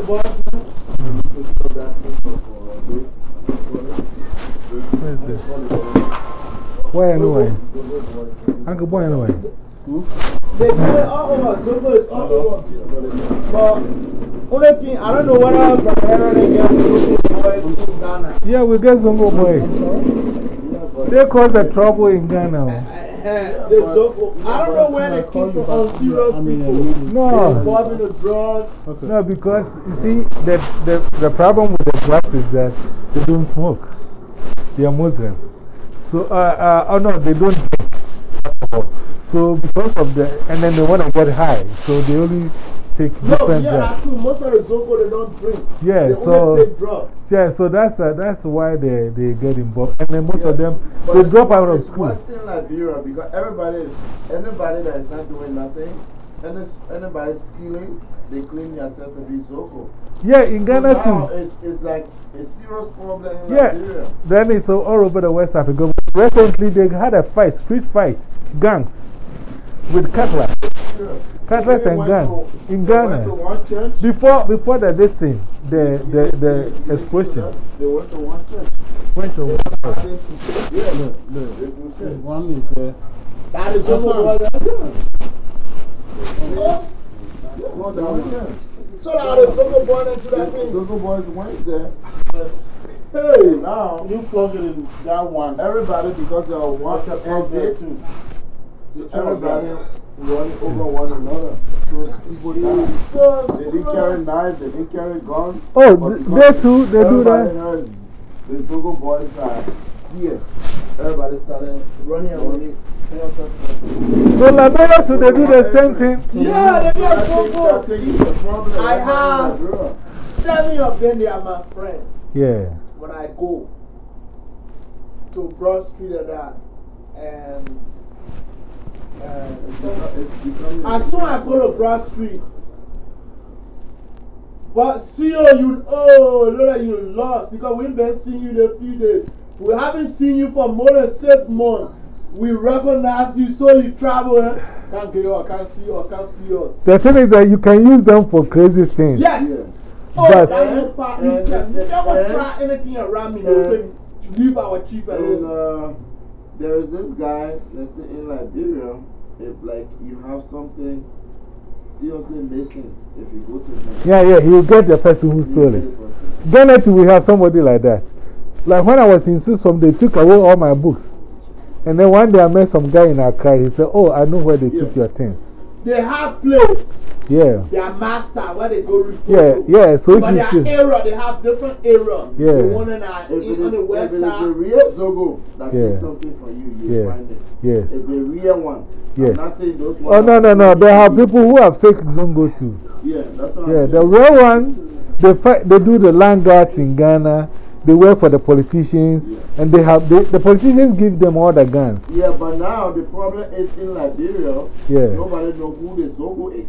Boss? Where is this? Where anyway? Uncle Boy anyway? They do it all over. Zobo is all over. But, only thing, I don't know whether Bahara they get Zobo boys in Ghana. Yeah, we get Zongo boys. They cause the trouble in Ghana. The Zobo, I don't know where they keep from. on serious people. No. Involved in the drugs. No, because you see, the, the, the problem with the drugs is that they don't smoke. They are Muslims. So, uh, uh, oh no, they don't drink alcohol. So, because of the, and then they want to get high. So, they only take No, different yeah, drugs. that's true. Most of the Zobo, they don't drink. Yeah, they so- take drugs. Yeah, so that's, uh, that's why they, they get involved. And then most of them, they drop out of it's school. Western Liberia because everybody is, anybody that is not doing nothing, any, anybody stealing, they claim yourself to be Zoko. Yeah, in So Ghana too. it's, it's like a serious problem in Yeah, Liberia. then it's all over the West Africa. Recently, they had a fight, street fight, gangs with cutlass. Cutlass They and went to- in they Went to Ghana. one church. Before, before the this thing, the, You the, the you listen to explosion. They went to one church. Went to Yeah, look, look. They do. One is there. That is Zobo That's boys. Go down there. So now the Zobo born into that thing. Zoko boys went there. Hey, Now, you plug it in that one. everybody, because they are one Watch your there too. So everybody running over one another. So people die. They didn't carry knives, they didn't carry guns. Oh, but th- because they too, they do that. heard The Togo boys are here. Everybody started running and running. So Liberia too, they do the same thing. Yeah, they do I a think, I Zobo. think it's a problem. I right now in have- Liberia. Seven of them, they are my friends. Yeah. When I go to Broad Street and that. And, and It's so, become- it's becoming a- as soon as I go to Broad Street, but see you, you oh, look like you lost because we've been seeing you the few days. We haven't seen you for more than six months. We recognize you, so you travel. eh? Can't get you, I can't see you, I can't see us. The thing is that you can use them for crazy things. Yes! Yeah. Oh, But- that is part, you can and- never and- try anything around me. They will say, leave our chief And alone. uh, there is this guy, let's say in Liberia, if like you have something seriously missing, if you go to him, Yeah, yeah, he'll get the person who stole it. too, we have somebody like that. Like when I was in System, they took away all my books. And then one day I met some guy in Accra. He said, Oh, I know where they took your things. They have place. Yeah. Their master where they go report. Yeah, yeah. So But if their you see. area, they have different area. Yeah. The one in, uh, If it in, is, on the if west it is the real Zogo that Yeah. takes something from you, you Yeah. find it. Yes. If the real one, Yes. I'm not saying those ones. Oh, no, no, no. There are people who are fake Zongo too. Yeah, that's what Yeah, I'm the saying. real one, they, fight, they do the land guards in Ghana. They work for the politicians. Yeah. And they have, they, the politicians give them all the guns. Yeah, but now the problem is in Liberia, Yeah. nobody knows who the Zogo is.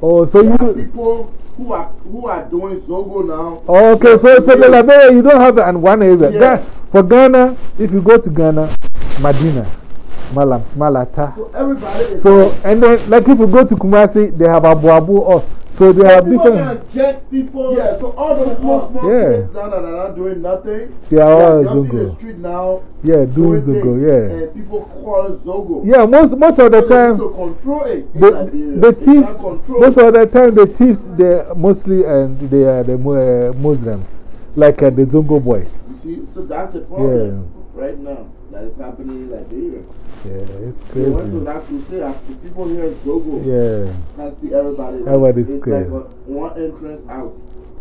Oh, so There you. people who are who are doing Zogo now. Okay, so, so the Yeah. Liberia, you don't have that in one area. Yeah. Ga- for Ghana, if you go to Ghana, Medina, Malam, Malata. So everybody. So, and then, like if you go to Kumasi, they have Abu Abu off. So they have People different. jet people. Yeah, so all those small, small Yeah. kids now that are not doing nothing, They are all just in the street now. Yeah, doing things, Zongo, yeah. And people call it Zogo. Yeah, most, most of the So time. need to control it. The, Liberia. the They thieves, most of the time, the thieves, they mostly and they are the Mu- uh, Muslims, like uh, the Zongo boys. You see, so that's the problem right now that is happening in Liberia. Yeah, it's crazy. They went to that crusade as the people here is Zogo. Yeah, Can't see everybody. Everybody's it's scared. like a, one entrance out.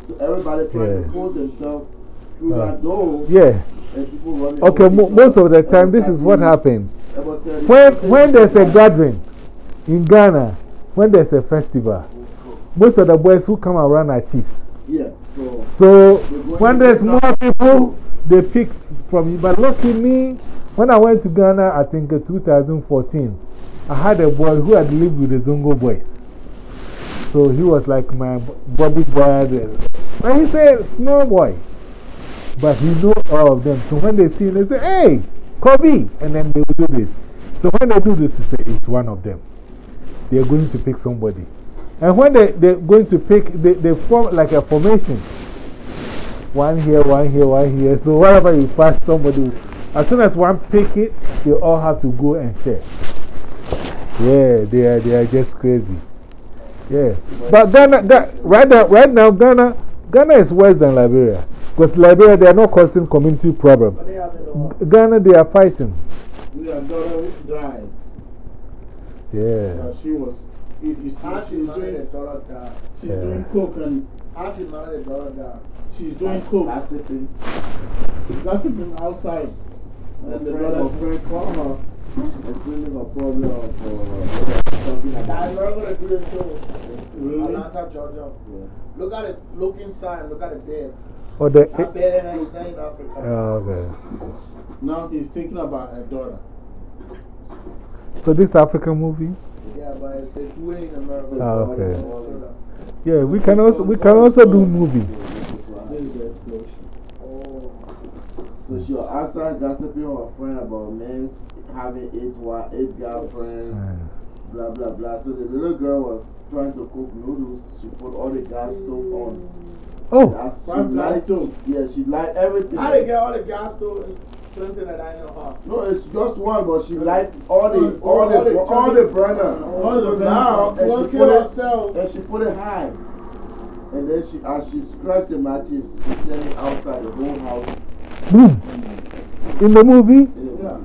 So everybody trying Yeah. to force themselves through Uh, that door. yeah. And people running. Okay, mo most of the time, this is what happened. When, when there's a gathering in Ghana, when there's a festival, most of the boys who come around are chiefs. Yeah, so. So when there's more people, they pick from you. But lucky me, when I went to Ghana, I think uh, in 2014, I had a boy who had lived with the Zongo boys. So he was like my Bobby boy. But he's a small boy. But he knew all of them. So when they see him, they say, hey, Kobe. And then they will do this. So when they do this, they say, it's one of them. They are going to pick somebody. And when they, they're going to pick, they, they form like a formation. One here, one here, one here. So wherever you pass somebody, as soon as one pick it, they all have to go and share. Yeah, they are, they are just crazy. Yeah. But Ghana, Ga right, now, right now, Ghana, Ghana is worse than Liberia. Because Liberia, they are not causing community problem. But they have it all. Ghana, they are fighting. Their daughter died. Yeah. She was, you, you see, she's married a doing, daughter down. she's Yeah. doing coke and How she married a daughter down. she's doing coke. Gossiping. Gossiping outside. And the friend, her daughter, friend called her, explaining her problem of uh, uh talking I'm not going to do the show. really? Atlanta, Georgia. Yeah. Look at it. Look inside. Look at oh, the bed. Or the, That bed and he's not in Africa. oh, okay. Now he's thinking about her daughter. So this African movie? Yeah, but it's, it's way in America. Oh, okay. Yeah, we can also, we can also do movie. This is the explosion. Oh. So she was outside gossiping with her friend about men having eight, wa- eight girlfriends, Uh, blah, blah, blah. So the little girl was trying to cook noodles. She put all the gas stove on. Oh, That's, she Five gas light, stove. Yeah, she light everything. How they get all the gas stove and something that I know how? No, it's just one, but she light all the, Oh, all the, all the all the burner. All the So burner. now, and One she put it, herself. and she put it high. And then she, as she scratched the matches, she standing outside the whole house. Boom. In the movie? Yeah.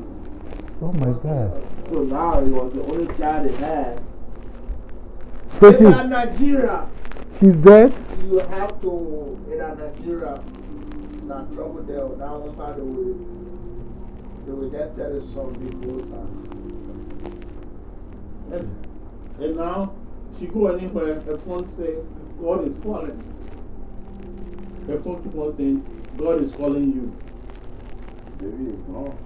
Oh my God. So now it was the only child they had. So In she, Nigeria, she's dead? you have to, in Nigeria, not trouble there, that one part they will, they will get there is us some people. Ah. And, and now she go anywhere, her phone say, God is calling. Her phone keep on saying, God is calling you. Baby is gone.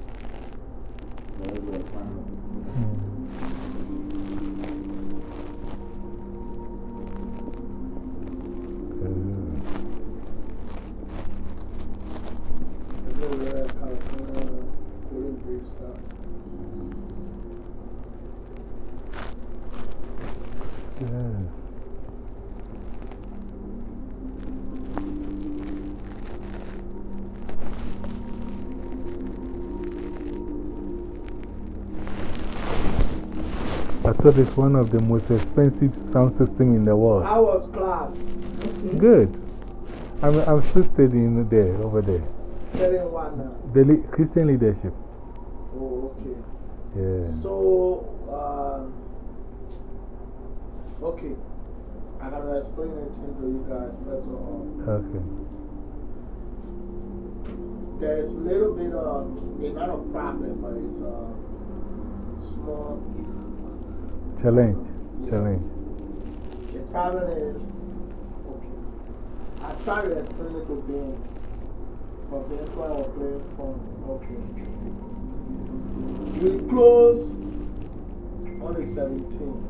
I thought it's one of the most expensive sound system in the world. How was class? Good. I'm, I'm still studying there, over there. Studying what now? The le Christian leadership. Oh, okay. Yeah. So, um, okay. I gotta explain it to you guys. That's all. Okay. There's a little bit of, it's not a problem, but it's a small. Challenge. Yes. Challenge. The problem is, okay. I try to explain it to Ben, but Ben why I was playing phone. Okay. We close on the 17th.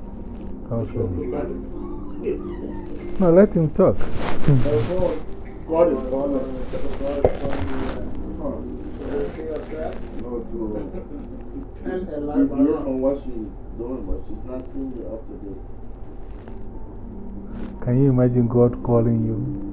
Okay. No, let him talk. God is calling. No, to And a live deviate around. Doing, but she's not seeing it up to date. Can you imagine God calling you?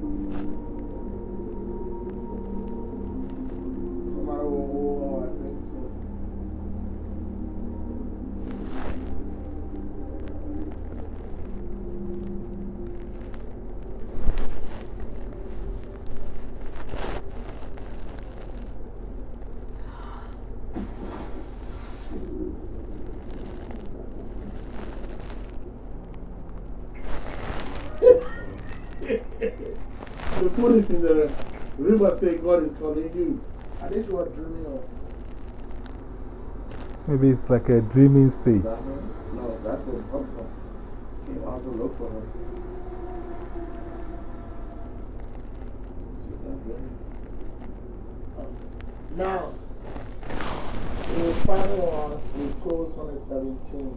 Say God is calling you. I think you were dreaming of. Maybe it's like a dreaming stage. That? No, that's the husband. Came out to look for her. She's not ready. Now, we final us, we close on the 17th.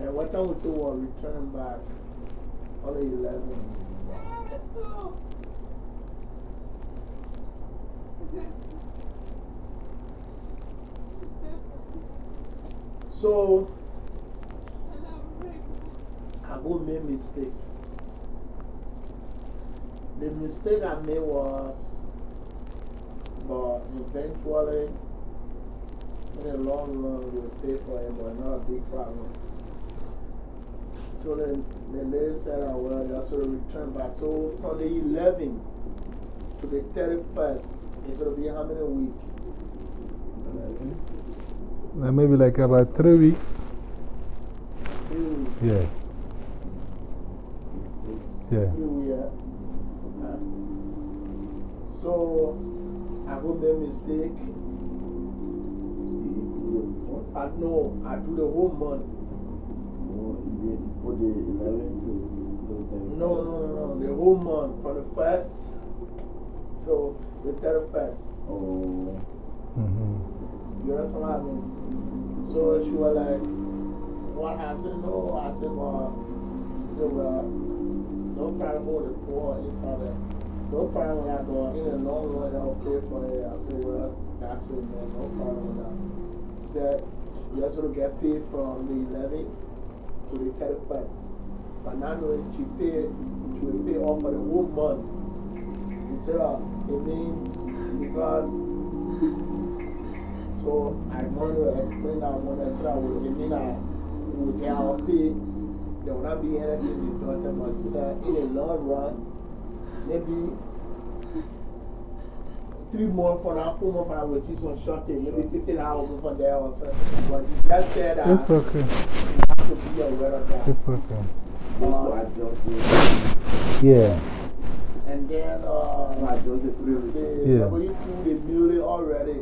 And what time we say we'll return back on the 11th? So, uh-huh. I'm go make mistake. The mistake I made was, but eventually, in the long run, we'll pay for it, but not a big problem. So then the lady said, I will just sort of return back. So from the 11th to the 31st, it's going to be how many weeks? Uh, maybe like about three weeks. Three weeks. Yeah. Yeah. Uh, so I go make mistake. I know, I do the whole month. Oh, you did put the 11 to to No, no, no, no. The whole month from the first to the 31st. Oh, -hmm. You understand what I? So she was like, What happened? No, I said, Well, she said, Well, no problem with the poor inside there. No problem with that, but in the long run, I'll pay for it. I said, Well, that's it, man. No problem with that. She said, You also get paid from the 11th to the 31st. But now she paid, she will pay off for the whole month. Instead of, ah, it means because so I want to explain that one so that we, it mean that we will get our pay. There will not be anything deducted, but you said in the long run, maybe three months from now, four months from now, we'll see some shortage, maybe 15 hours from there or something. But you just said that It's okay. you have to be aware of that. It's okay. just to adjust the, Yeah. And then uh, adjust the three weeks. the Yeah. W2, they built it already.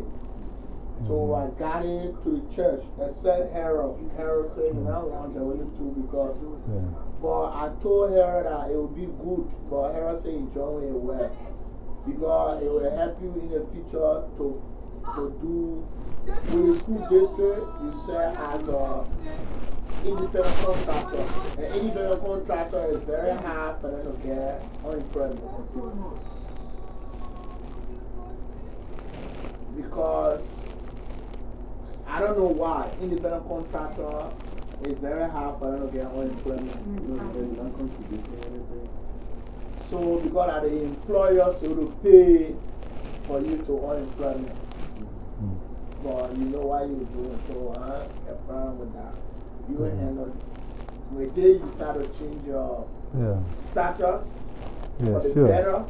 So I got it to the church, except Harold. Harold said, you don't want W2 because. Yeah. But I told Harold that it would be good, but Harold said joined it well. Because it will help you in the future to, to do. With the school district, you serve as a independent contractor. An independent contractor is very hard for them to get unemployment. Because I don't know why independent contractor is very hard for them to get unemployment. No, they're not contributing anything. So, because of the employer, so to pay for you to unemployment. Mm. But you know why you're doing so, huh? A problem with that. You will Mm. handle it. When they decide to change your Yeah. status Yeah, for the sure. better,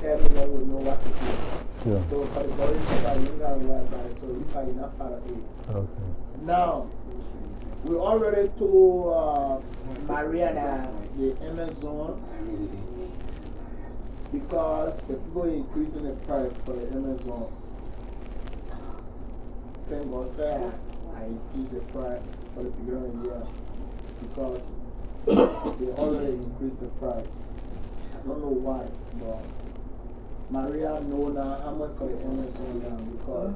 tell we know what to do. Sure. So, for the about it. So. Okay. Now, we already told uh, Maria the Amazon, because the people are increasing the price for the Amazon. Thank God, say I increase the price for the beginning year because they already increased the price. I don't know why, but Maria know now how much for the Amazon now because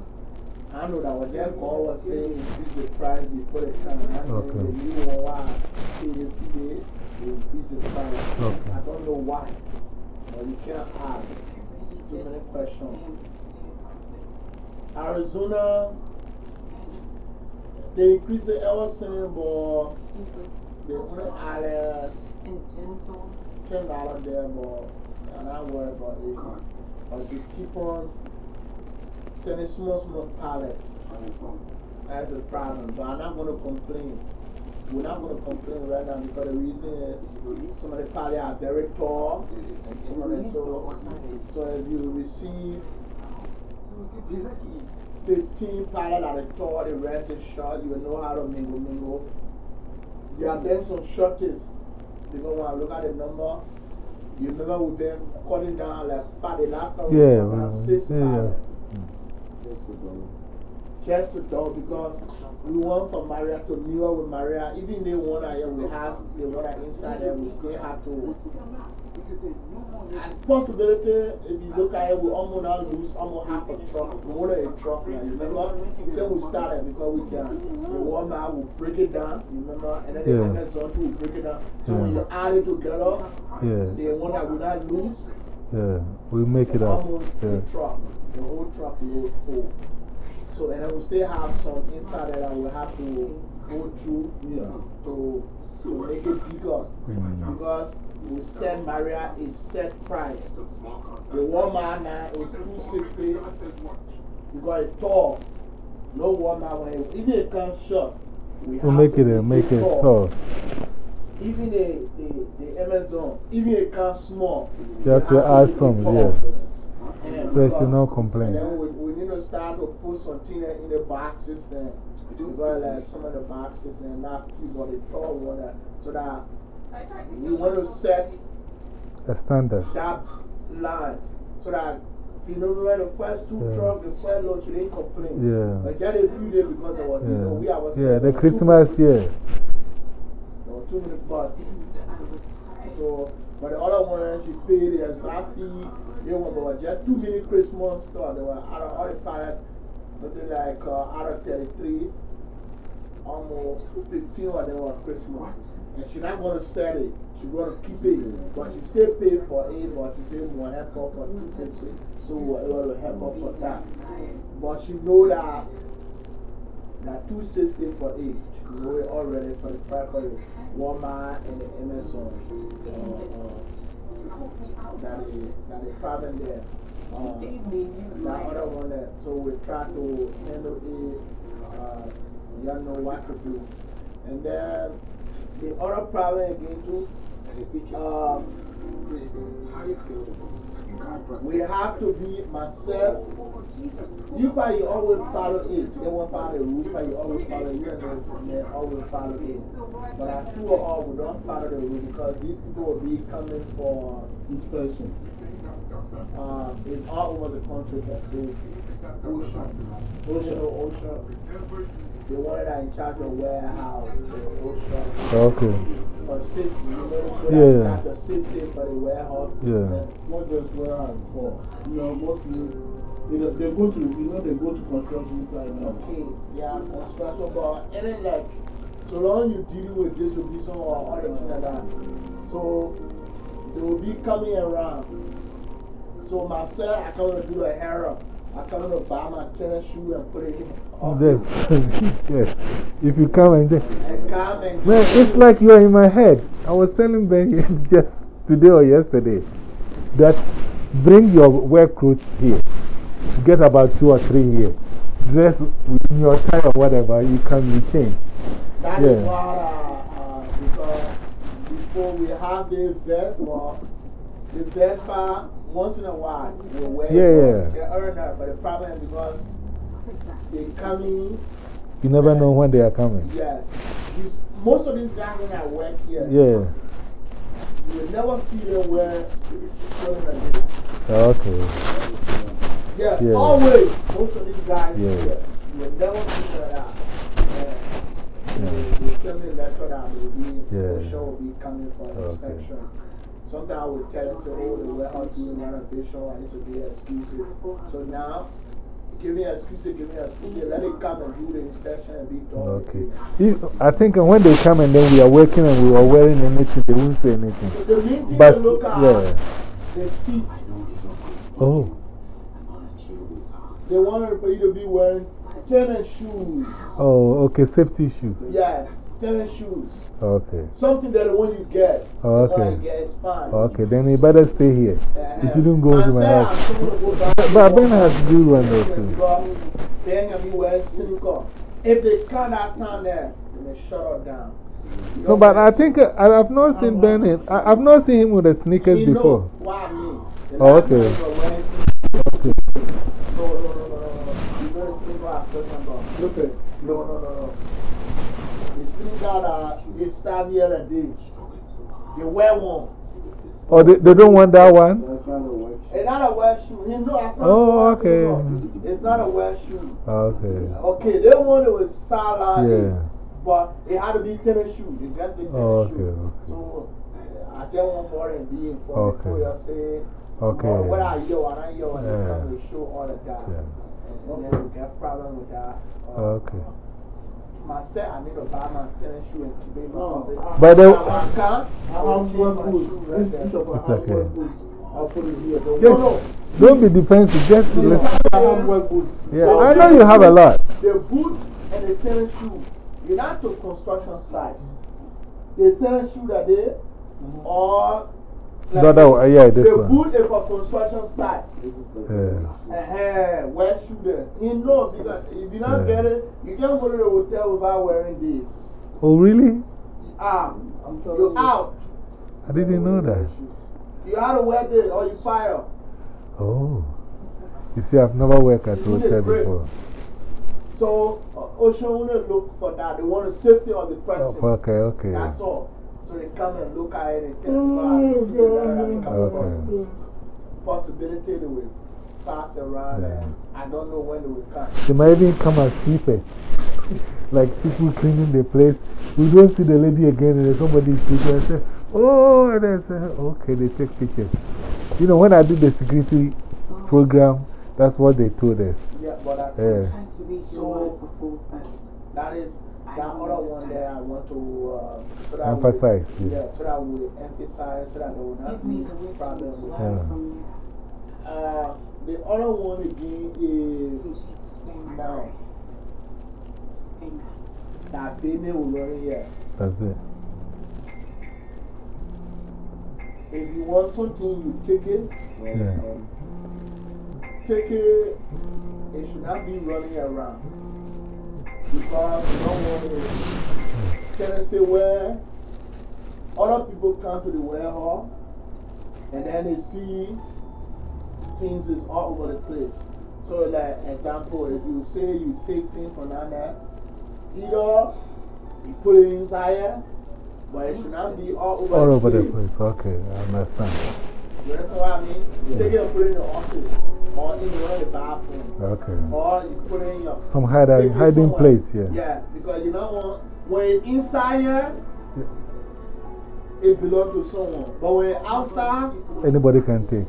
I know that what that God was saying increase the price before the time. I know Okay. the new one why they they increase the price. Okay. I don't know why, but you can't ask too many questions. Arizona, they increase the ever saying, but they only added And gentle. ten dollars there, but I'm not worried about it. But you keep on sending small, small pallet. That's a problem. But I'm not going to complain. We're not going to complain right now because the reason is some of the pallet are very tall and some of them so. So if you receive 15 pallet that are tall, the rest is short, you know how to mingle, mingle. There have been some shortages. Because when I look at the number, you remember we've been cutting down like five, the last time we Yeah, well, six yeah, pallet. Just to go. Just to do because we want from Maria to York with Maria. Even the one that we have, the that inside there, we still have to. Possibility, if you look at it, we almost now lose almost half a truck. We wanted a truck now. You remember? So we started because we can. The Walmart will break it down, you remember? And then the Yeah. Amazon too will break it down. So when you add it together, Yeah. the one that will not lose, Yeah. We make it up. almost Yeah. the truck, the whole truck load full. So, and then we still have some inside that we have to go through Yeah. to to make it bigger. Because we send Maria a set price. The Walmart now is 260 You got it's tall. No Walmart when it, even it comes short. We We'll have make to it, uh, make it tall. Even a, the, the Amazon, even it comes small. You have to add some, yeah. So she not complain. Start to put something in the boxes then. Because like some of the boxes, they're not few, but the tall one, that- so that we want to set A standard. that line so that if you know when the first two Yeah. truck, the first lot, you didn't complain. Yeah. But just a few days because there was, you know, we Yeah, yeah the Christmas, too many- yeah. There were too many parts. So, but the other one, she paid the exact fee. They were were just too many Christmas stores. They were out of all the pilot, nothing like uh, out of 33, almost 15 of them were Christmas. And she's not going to sell it. She's going to keep it. But she still pay for it, but she said more help her for 250. So it will help her for that. But she know that that 260 for each. She know already for the price the Walmart and the Amazon. Uh, uh, that is, that is problem there. Uh, that other one there. So we try to handle it. Uh, you don't know what to do. And then the other problem again too, um, we have to be myself. You probably always follow it. They won't follow rule, but you always follow You and this man always follow it. But two or all, we don't follow the rule because these people will be coming for inspection. Uh, it's all over the country that say OSHA. OSHA OSHA. The one that in charge of warehouse, OSHA. Okay. For safety, you know, Yeah. that in safety for the warehouse. Yeah. Not just warehouse, but you know, mostly you know, they go to, you know, they go to construction site now. Okay, yeah, construction, but and then like, so long you dealing with distribution or other thing like that, so they will be coming around. So myself, I come to do the up. I come to buy my tennis shoe and put it in. Yes. yes. If you come and then. And come and Man, it's like you're in my head. I was telling Ben it's just today or yesterday that bring your work clothes here. Get about two or three here. Dress in your tie or whatever, you can you change. That is why, uh, uh, because before we have the vest, well, the vest part, once in a while, we wear Yeah, it. yeah. They earn that, but the problem is because they come in, You never know when they are coming. yes. You most of these guys when I work here, Yeah. you will never see them wear clothing like this. Okay. Yeah, Yeah. always. Most of these guys Yeah. here, you will never see them that. Yeah. They, they send me letter that will be, Yeah. the show will be coming for Okay. inspection. Sometimes I would tell them, say, oh, the warehouse doing renovation, I need to give excuses. So now, give me excuses, give me excuses, let it come and do the inspection and be done. Okay. If, I think when they come and then we are working and we are wearing anything, they won't say anything. So the main thing But, to look at yeah. the feet. Oh. They wanted for you to be wearing tennis shoes. Oh, okay. Safety shoes. Yeah, tennis shoes. Okay. Something that when you get, one okay. is fine. Okay, then you better stay here. You shouldn't go to my house. I'm going to go back. But Ben has good one there too. Because They're going to be wearing sneaker. If they come that time there, then they shut her down. You No, but I think uh, I, I've not seen Ben. I, I've not seen him with the sneakers know before. I mean. Oh, okay. time he was wearing sneakers. Okay. No, no, no, no, no, no. You know the sneaker I'm talking about. Look at No, no, no, no. The sneaker that they start here and day. They wear one. Oh, they, they don't want that one? That's not a work. It's not a wear shoe. He know I saw Oh, him wearing okay. It's not a wear shoe. Ah, okay. Okay, they want it with sideline, Yeah. but it had to be tennis shoe. They just say tennis Oh, shoe. okay, okay. So eh, I just want for it and be informed Okay. before you say, Okay. "Oh, what are you? and I yo, and they Yeah. come to show all the time. Yeah. And then we get problem with that. Uh, Okay. Uh, But they- I can't. I have one my good. shoe right there. Each of us It's have okay. one good. I'll put it here. Don't Yes. worry. Don't be defensive, just listen. I have work boots. Yeah, I know you have a lot. The boot and the tennis shoe, you're not to construction site. they tennis shoe that day, or like, no, uh, yeah, this one. boot is for construction site. Yeah. Uh-huh, where should they? He knows because if you don't Yeah. get it, you can't go to the hotel without wearing this. Oh, really? Ah, I'm telling you're you. out. I didn't know that. You have to wear this or you fire. Oh. You see, I've never worked at hotel a break. before. So, uh, Ocean will look for that. They want the safety of the person. Oh, okay, okay. That's all. So they come and look at it and tell mm, people how to see it, that they come Okay. from possibility they will pass around Yeah. and I don't know when they will come. They might even come as sweepers. like people cleaning the place. We don't see the lady again, and then somebody is sweeping and say, Oh, and then say, Okay, they take pictures. You know, when I did the security uh-huh. program, that's what they told us. Yeah, but I, Yeah. so that is that other one there I want to uh, so Emphasize, yeah. yeah, so that we emphasize so that there will not be problem with Yeah. Uh, the other one again is now that baby will run here. That's it. If you want something, you take it. Yeah. Take it. It should not be running around. Because you don't want it. Can I say where other people come to the warehouse and then they see things is all over the place. So, like, example, if you say you take things from down there, either you put it inside but it should not be all over All the over the place. place. Okay, I understand. You understand what I mean? You take it and put it in the office or in the bathroom. Okay. Or you put it in your Some hiding, take hiding somewhere. place, yeah. Yeah, because you don't want, when you're inside here, it belongs to someone. But when you're outside, Anybody can take.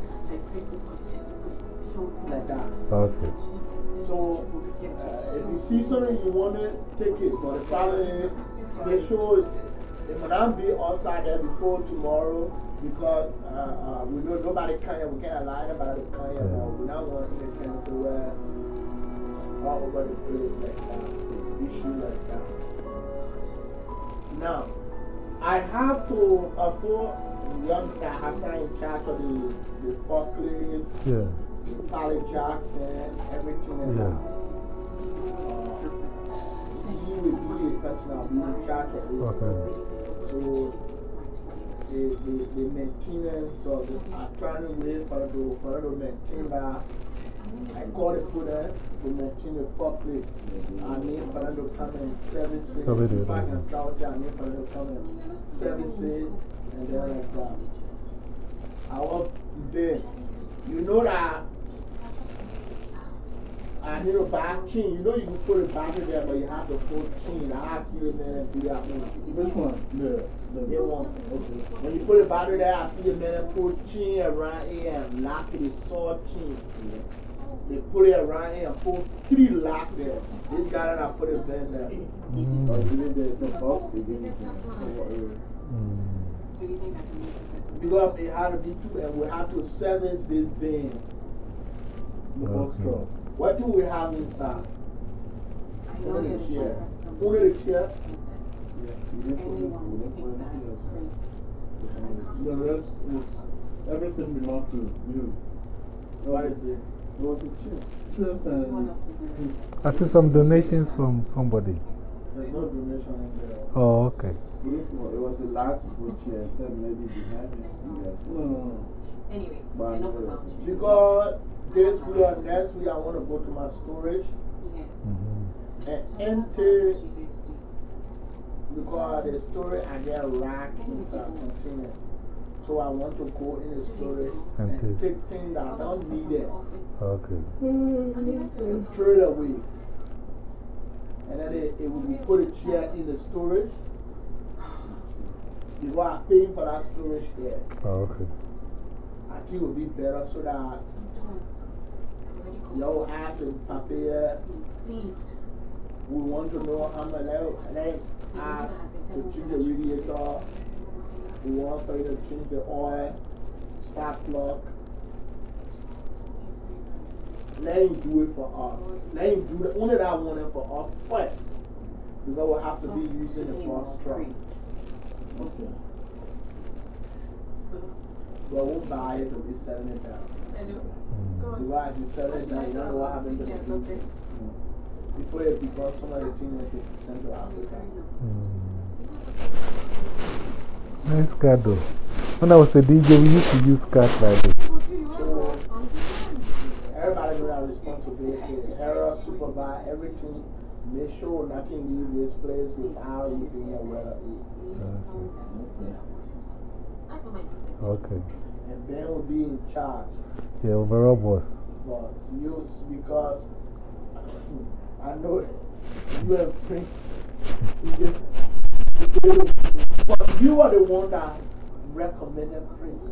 like that. Okay. So, uh, if you see something you want to take it. But the problem is, they show it, it might not be outside there before tomorrow because uh, uh, we know nobody can. We can't allow anybody to come here. But we don't want anything to where all over the place like that. Issue like that. Now, I have to, of course, young guy Hassan in charge of the, the forklift Yeah. pallet jack and everything like Yeah. that. He will be the person will be in charge of it. Okay. So, the, the, the maintenance of the, trying to wait for the, for the maintain that. I call it for them to maintain the forklift. I need for them to come and service it. It, If I okay. can travel, I need for them to come and service it and then like that. I want there. You know that I need a back chain. You know you can put a battery there, but you have to put chain. I see a man do that one. Which one? The, They the, want. Okay. When you put a battery there, I see a man put chain around here and lock it, a saw chain. They put it around here and put three lock there. This guy that I put a vent there. Mm. Or even there's a box, they give it to you. Mm. Because it had to be two, and we have to service this van. The box Okay. What do we have inside? Only the chair. Only the chair. You didn't put it- you didn't put. The rest is, everything belongs to you. What is it? It was a chair. Chairs and, I see some donations from somebody. There's no donation in there. Oh, okay. We didn't put- It was the last good chair, except maybe behind it. You guys no, it. no, no. Anyway, But I enough about you. Because this week or next week, I want to go to my storage Yes. -hmm. and empty because the storage I get rack inside something. So I want to go in the storage and Empty. take things that I don't need it Okay. and throw it away. And then it, it will be put a chair in the storage. You are paying for that storage there. Oh, okay. I think it would be better so that y'all have to please. We want to know how much they have to change the radiator. We want for you to change the oil, spark plug. Let him do it for us. Let him do the, only that one for us first. Because we'll have to be using the first truck. Okay. But we'll buy it and we'll be it down. The way I should sell you don't know what happened to the people. Mm. Before it becomes somebody thing like Central Africa. Mm. Nice card though. When I was a DJ, we used to use cards like this. So, everybody got a responsibility. Error, supervise everything. Make sure nothing leaves this place without you being aware of it. Okay. okay. And Ben will be in charge. Yeah, overall boss. But you, because I know you and Prince, you just, but you are the one that recommended Prince.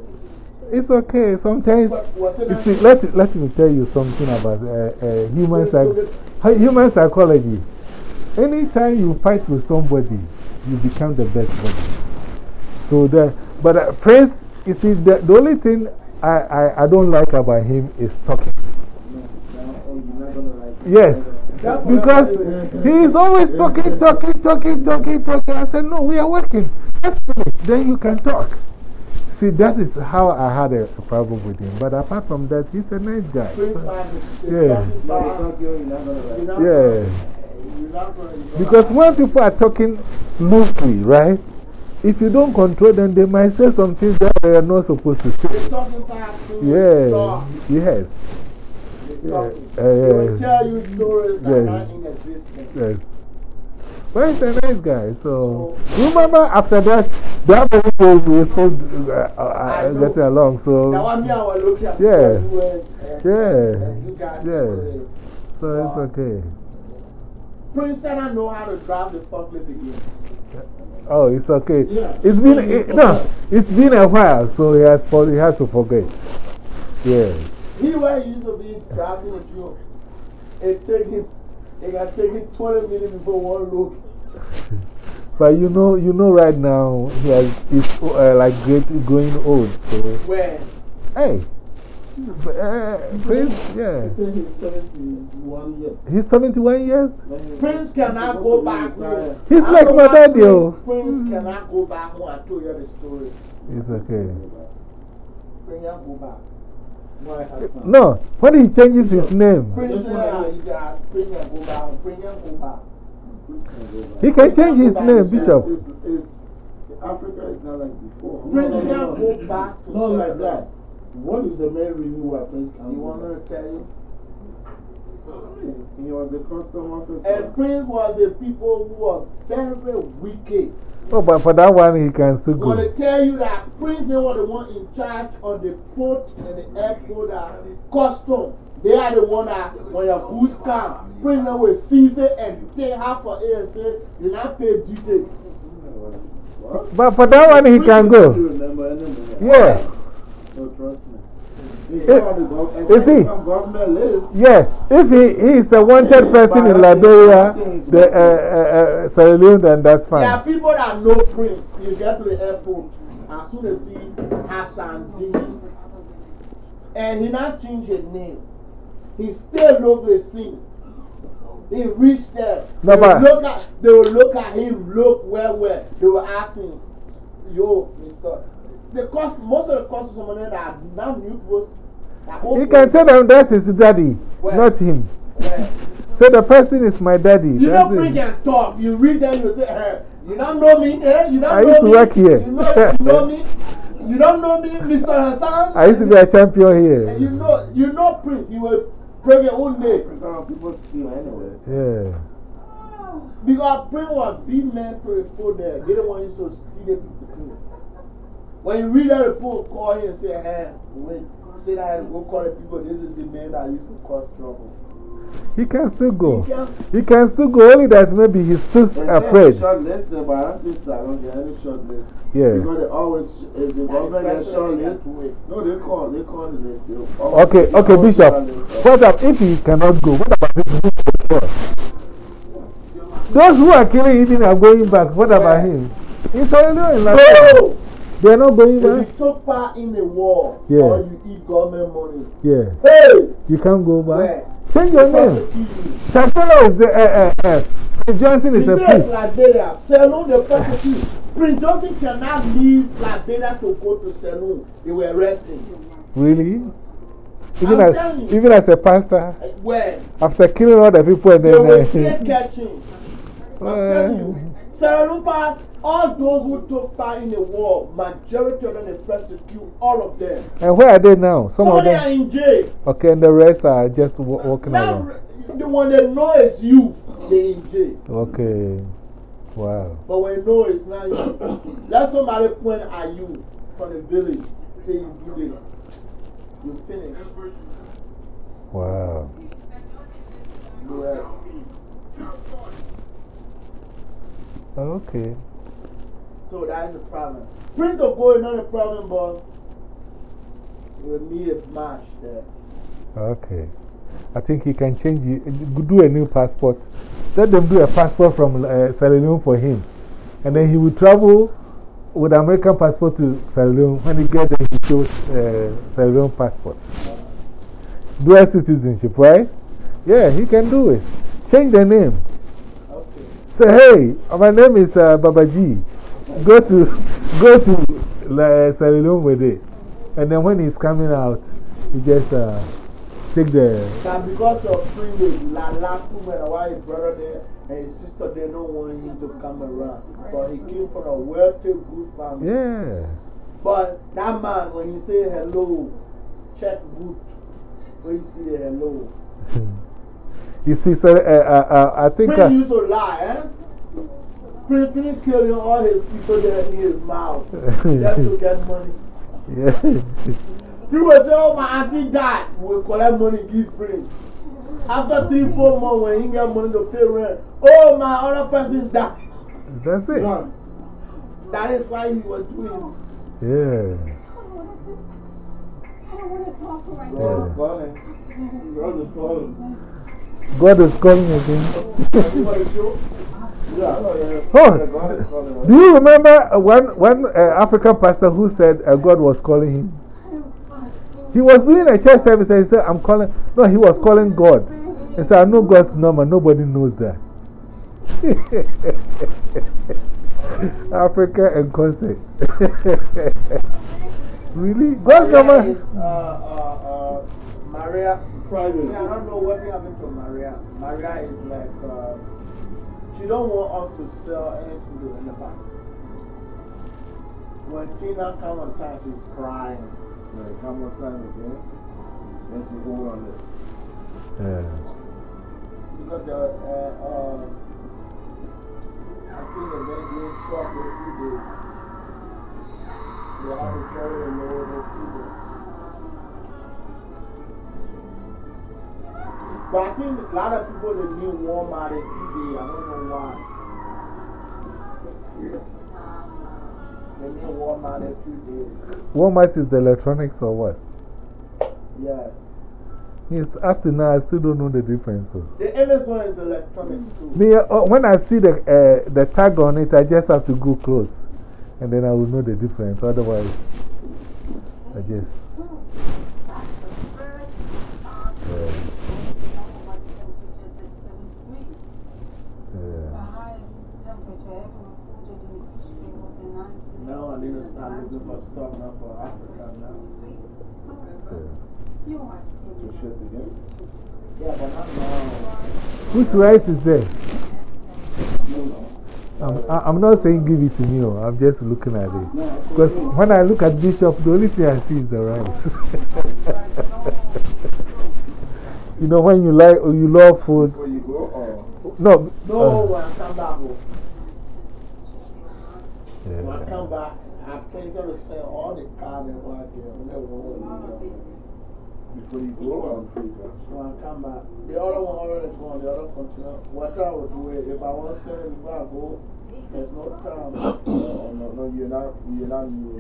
It's okay. Sometimes, you see, let, let me tell you something about uh, uh, human, psych human psychology. Anytime you fight with somebody, you become the best buddy. So, the, but uh, Prince, you see, the, the only thing I, I, I don't like about him is talking. Yes. Because he is always talking, talking, talking, talking, talking. I said, No, we are working. Let's finish. Then you can talk. See, that is how I had a, a problem with him. But apart from that, he's a nice guy. Yeah. Yeah. Because when people are talking loosely, right? If you don't control them, they might say some things that they are not supposed to say. Talking back to Yeah, talk. yes. Yeah, They will yeah. tell you stories that Yeah. are not in existence. yes. But he's a nice guy. So, remember after that, the other people we to uh, uh, I getting along. So, Now, I'm here, I at Yeah. you and, and, Yeah. and you guys. Yeah. uh, so it's okay. Prince and I know how to drive the forklift again. Oh, it's okay. Yeah. It's been, it, no, it's been a while, so he has, for- he has to forget. Yeah. He where he used to be driving with you. It take him, it can take him 20 minutes before one look. But you know, you know, right now, he has, he's uh, like great, growing old. So, Where? hey, uh, Prince, yeah. He said he's 71 years. He's 71 years? Prince cannot go back home. He's I like my daddy, Prince- oh. Prince cannot go back home. I told you the story. It's okay. Prince can't go back. No. No, when he changes his name, Prince uh, you guys, Prince can go back. Prince can go back. he can change his name, Bishop. Africa is not like before. Prince no, can no. go back to Not like that. What is the main reason why Prince can't You want to tell you? He was a custom officer. And Prince was the people who were very wicked. Oh, but for that one, he can still Want go. to tell you that Prince they were the one in charge of the port and the airport that custom. They are the one that when your goods come, Prince they will seize it and take half of it and say, you not pay duty. But for that one, he can go. Yeah, Trust me. He's Eh, the gov- and is he? list. yeah. If he, he is a wanted person in Liberia, the, uh, uh, uh, Sierra Leone, then that's There are fine. people that know Prince. You get to the airport, as soon as see Hassan Dini, and he not change his name. He still look the same. He reached there. No, they, will look at, they will look at him, look where, where. They will ask him, Yo, Mr. The cost, most of the customers that are not new posts. You can tell them that is daddy, Where? not him. Where? Say the person is my daddy. You that's don't bring it. and talk. You read them, you say, hey, you don't know me, eh? You don't I know used to me. work here. You, know, you know me. You don't know me, Mr. Hassan. I used to be a champion here. And here. you know, you know Prince. You will bring your own name. Because people steal anyways. Yeah. Because Prince was big man to the phone there. They don't want you to steal the people. When you read that report, call him and say, hey, wait. Say that, go call the people. This is the man that used to cause trouble. He can still go. He can- He can still go, only that maybe he's still afraid. short list, but I don't think so. I don't get any short list. Yeah. Because they always, if the government gets president short gets list, to wait. no, they call, they call the list. They always- Okay, they okay, Bishop. What up if he cannot go? What about his Those who are killing him are going back. What about him? He's already in Liberia. No! They are not going If back? you took part in the war, Yeah. or you eat government money, Yeah. hey! You can't go back? Where? Change your name. Chancellor is the, uh, uh, uh, Prince Johnson He is a says priest. Liberia, Saloon, they prosecute. Prince Johnson cannot leave Liberia to go to Saloon. They will arrest him. Really? Even I'm as, even as a pastor, Where? after killing all the people and They then. will uh, still catch him. I'm telling you. Sarah Lupa, all those who took part in the war, majority of them they prosecute all of them. and where are they now? Some Some of them are in jail. Okay, and the rest are just wa- walking Now, around. the one they know is you, they in jail. Okay. Wow. But when you know it's not you, let somebody point at you from the village, say you do this, you finish. Wow. Are- Okay. So that is the problem. Print of gold is not a problem, but you will need a match there. Okay. I think he can change it, do a new passport. Let them do a passport from uh, Sierra Leone for him. And then he will travel with American passport to Sierra Leone. When he gets there, he shows uh, Sierra Leone passport. Dual citizenship, right? Yeah, he can do it. Change the name. Say, hey, my name is uh, Babaji. Go to, go to uh, Sierra Leone with it. And then when he's coming out, he just uh, take the. Now, because of privilege, Lala Kumera, why his brother there and his sister, they don't want him to come around. But he came from a wealthy, good family. Yeah. But that man, when you say hello, check good. When you see the hello. You see, sir, uh, uh, uh, I think. Prince Uh, used to lie, eh? Prince finished killing all his people there in his mouth just to get money. yeah. People say, oh, my auntie died. We collect money, give Prince. After three, four months, when he get money to pay rent, oh, my other person died. That's it. One. That is why he was doing Yeah. Is calling. Is calling. Is calling it. You want to show? Yeah, I know, yeah. Oh. Yeah, God is calling. right? Do you remember uh, one, one uh, African pastor who said uh, God was calling him? He was doing a church service and he said, I'm calling. No, he was calling God. He said, I know God's number. Nobody knows that. Africa and concert. really? God's number? Maria. Friday. See, I don't know what happened to Maria. Maria is like, uh, she don't want us to sell anything to anybody. When Tina come on time, she's crying. Yeah, come on time again. Then she hold on it. Yeah. Because the, uh, uh, I think to be in truck a few days. They have to carry a load of people. But I think a lot of people that need Walmart a few days. I don't know why. They need Walmart a few days. Walmart is the electronics or what? Yeah. Yes, up to now, I still don't know the difference. So. The Amazon is electronics too. Me, uh, when I see the, uh, the tag on it, I just have to go close. And then I will know the difference. Otherwise, I just. Now I need to start looking for stuff now for Africa now. To ship again. Yeah, but not now. Whose rice is there? I'm, I- I'm not saying give it to me, oh, I'm just looking at it. Because when I look at Bishop, the only thing I see is the rice. you know, when you like, or you love food. You go, No, No, uh, when I come back home. When I yeah. come back, I plan to sell all the cars that were out there. When they were before you go, or before you go. When I come back, the other one already gone, the other continue. What I would do it, if I want to sell it before I go, there's no time. No, no, no, you're not, you're not new.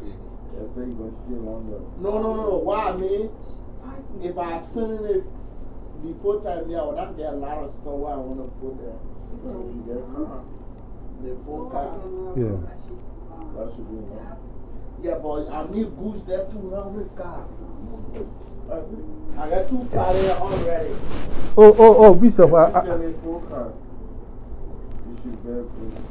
I say you're going to stay longer. No, no, no. Why I mean, if I send it before time, yeah, I would not get a lot of stuff where I want to put there. You get it? The full. Yeah. That should be enough. Yeah, but I need boost there too. Now with car. I got two cars there already. Oh, oh, oh, Bishop. If I, you're I, selling four cars, you should bear good.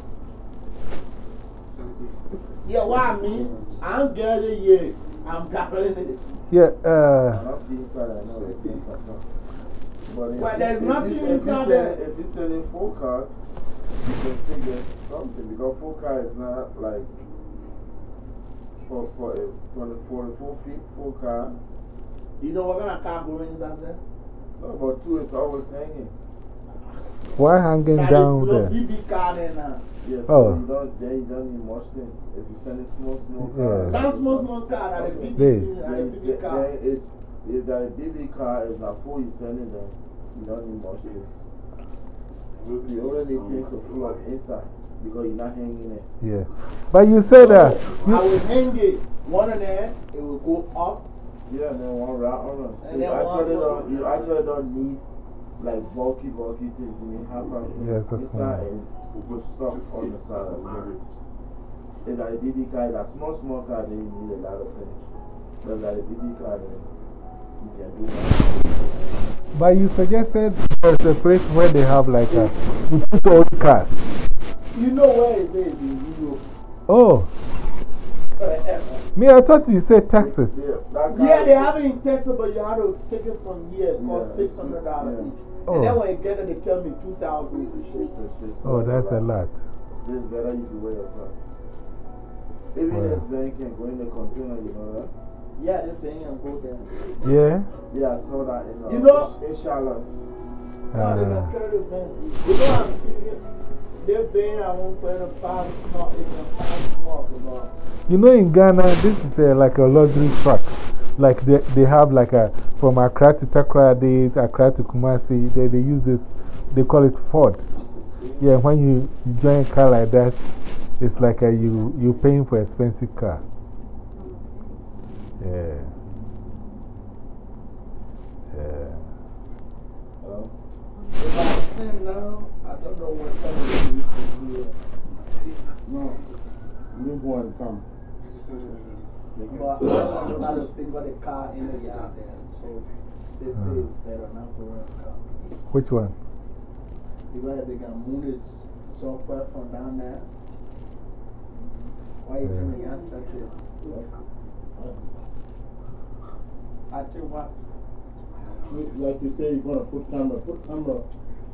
Yeah, what I mean, I'm getting it. I'm gathering it. yeah, uh. I uh, don't see inside, I know it's inside. But if Well, there's nothing you- if you inside there. If you're selling four cars, you can figure something because four cars is not like for, for a 20, 44 feet, four car. You know what kind of car going inside there? No, but two is always hanging. why hanging Got down there? BB car there now. Yes, Oh. you don't, then you don't need much things. If you send a small, small Yeah. car. That's small, small car. That a BB, They- that a BB car. then it's, if that a BB car is not full, you sending them, you don't need much things. You only need things to fill inside because you're not hanging it. Yeah. But you said that. I will hang it. One of them, it will go up. Yeah, and then one route on them. So And you then one actually, don't, you actually don't need like bulky, bulky things. You need half of things Yes, that's inside fine. and put stuff on the side of it. If that a BB car, that small, small car, then you need a lot of things. But like a BB car, then But you suggested there's a place where they have like a, you put all the cars. You know where it is in Europe. Oh, me, I thought you said Texas. Yeah, Yeah, they have it in Texas, but you have to take it from here. It costs Yeah. $600 Yeah. each. Oh. And then when you get it, they tell me 2000 Shit, shit, shit. So Oh, that's a lot. This better you do it yourself. Even yeah. this bank can go in the container, you know that? Yeah, this thing and go there. Yeah? Yeah, so that in, uh, You know- in Charlotte. No, they Uh, don't carry the. You know, I'm serious. They van, I won't pay the pass, not even a pass mark about. you know, in Ghana, this is a, like a luxury truck. Like they, they have like a, from Accra to Takoradi, Accra to Kumasi, they, they use this, they call it Ford. Yeah, when you, you join a car like that, it's like a, you, you're paying for expensive car. Yeah. Yeah. If I sing now, I don't know what time it is to do it. No. Leave one, come. But I don't know how to figure the car in the yard there. So safety is better not to rent car. Which one? Because they can move this software from down there. Why you think you can't touch it? I tell you what, Like you say, you're going to put camera. Put camera.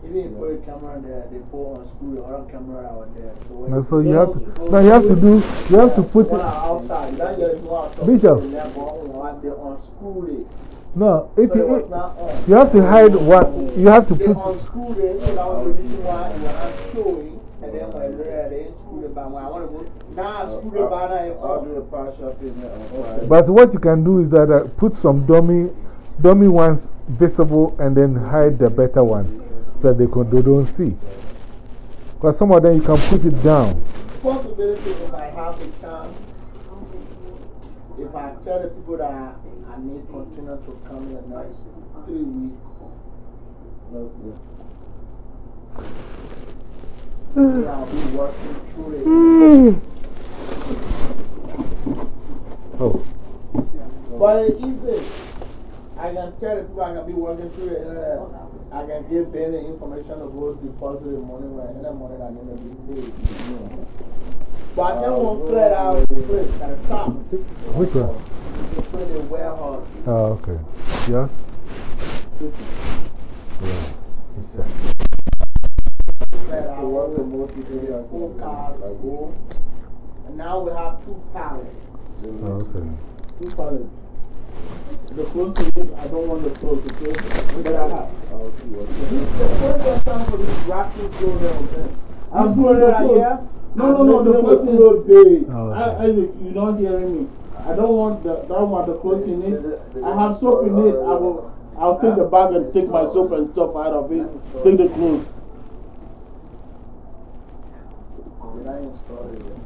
even if you put a camera there, they put on screw the other camera out there. So, when No, so you have to, no, you have to do, you have to put it, outside, that you know how to Bishop. put it there, but on- they unscrew it. no, if So you, was not on. you have to hide what, you have to They put, unscrewed it, so that was the reason why it was showing. And then when I read it, screwed it I want to go, now I screwed it back. Now it I'll do a partial payment on but what you can do is that uh, put some dummy, dummy ones visible and then hide the better one so they, can, they don't see. Because some of them you can put it down. Possibility if I have the chance, if I tell the people that I, I need container to come in the next three weeks, then I'll be working through it. Oh, But it's easy. I can tell the people I can be working through the internet. I can give Ben the information to go deposit the money when any money that need to be paid. But I want to clear out the place at the top. which one? To put in the warehouse. Oh, okay. Yeah? Yeah. Clear So out. what's the most you can do? Four cars go. And now we have two pallets. Oh, okay. Two pallets. The clothes to it, I don't want the clothes to go. But I have. I'll see what. The first one time for this racking clothes there. I'm I'm doing doing it clothes. here. No, no, no, the the clothes is- clothes big. Oh, I, okay. You're not hearing me. I don't want the, don't want the clothes in it. I have soap in it. I will, I'll take the bag and take my soap and stuff out of it. Take the clothes. Did I it yet?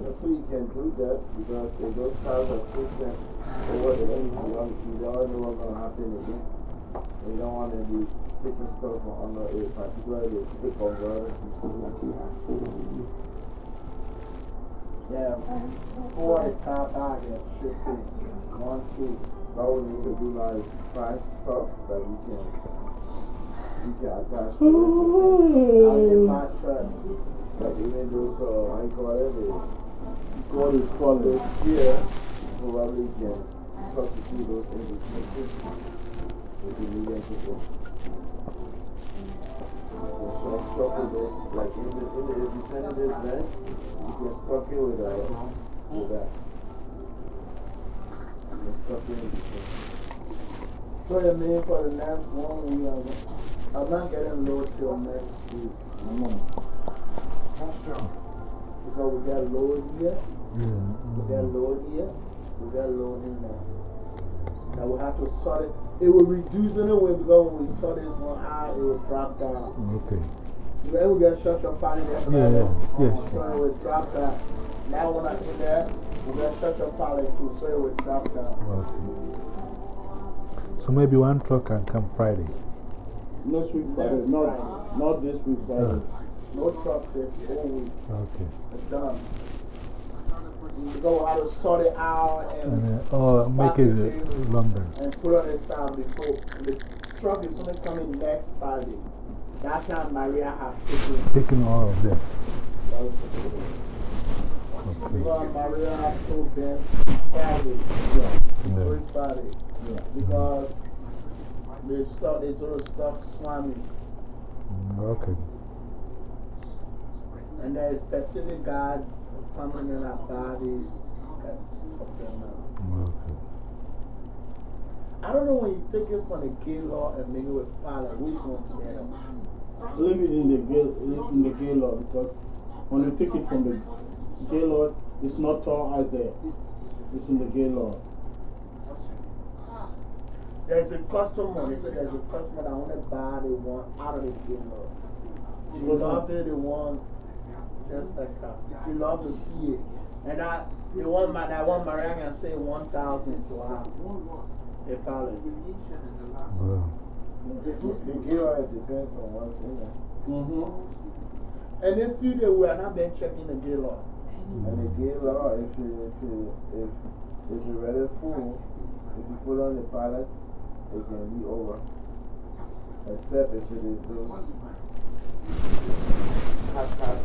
So you can do that because those cars are systems over there, you don't, you don't know what's going to happen again. You don't want to be taking stuff under a particular big converter. Yeah, four the car back and ship. One, two. What we need to do now is find stuff that we can, we can attach to it. I'll get my trucks. Like even those, uh, I call it, God is calling. here, probably can substitute those indicators with the medium people. So stock with those, like in the, in the, if you send this man, you can stock it with, uh, with that. You can stock it the you mean for the next one, we are, I'm not getting low till next week. Because we got low here. We got load here, we got load in there. Now we have to sort it. It will reduce anyway because when we sort this one out, it will drop down. Okay. You know, we got shut your body there. Yeah, yeah, yeah. So it will drop down. Now when I in there, we got shut your body too, so it will drop down. Okay. So maybe one truck can come Friday. Next week, Friday. Next Not, Friday. not this week, Friday. No uh. Truck this whole week. Okay. It's done. We go how to sort it out and, uh, oh, make it uh, longer. and put on the side before. The truck is only coming next Friday. That time Maria has taken. Taking all of them. Okay. Because Maria has told them Friday. Yeah. Every Friday. Because they start, they sort of stop swimming. Mm, Okay. And there is specific God coming in our bodies. That's up there now. I don't know when you take it from the gaylord and make it with pallet, which one's better? Leave it in the gay, in the gaylord because when you take it from the gaylord, it's not tall as there. It's in the gaylord. There's a customer, they said there's a customer that want to buy the one out of the gay law. If you love it, the one just like that. If you love to see it. And that, the one, ma- that one Maria can say 1,000 to have a pallet. Wow. The, the gaylord, it depends on what's in there. Mm -hmm. And this few days, we are not been checking the gaylord. And the gay law, if you, if you, if, if you're ready full, if you put on the pallets, it can be over. Except if it is those half, half,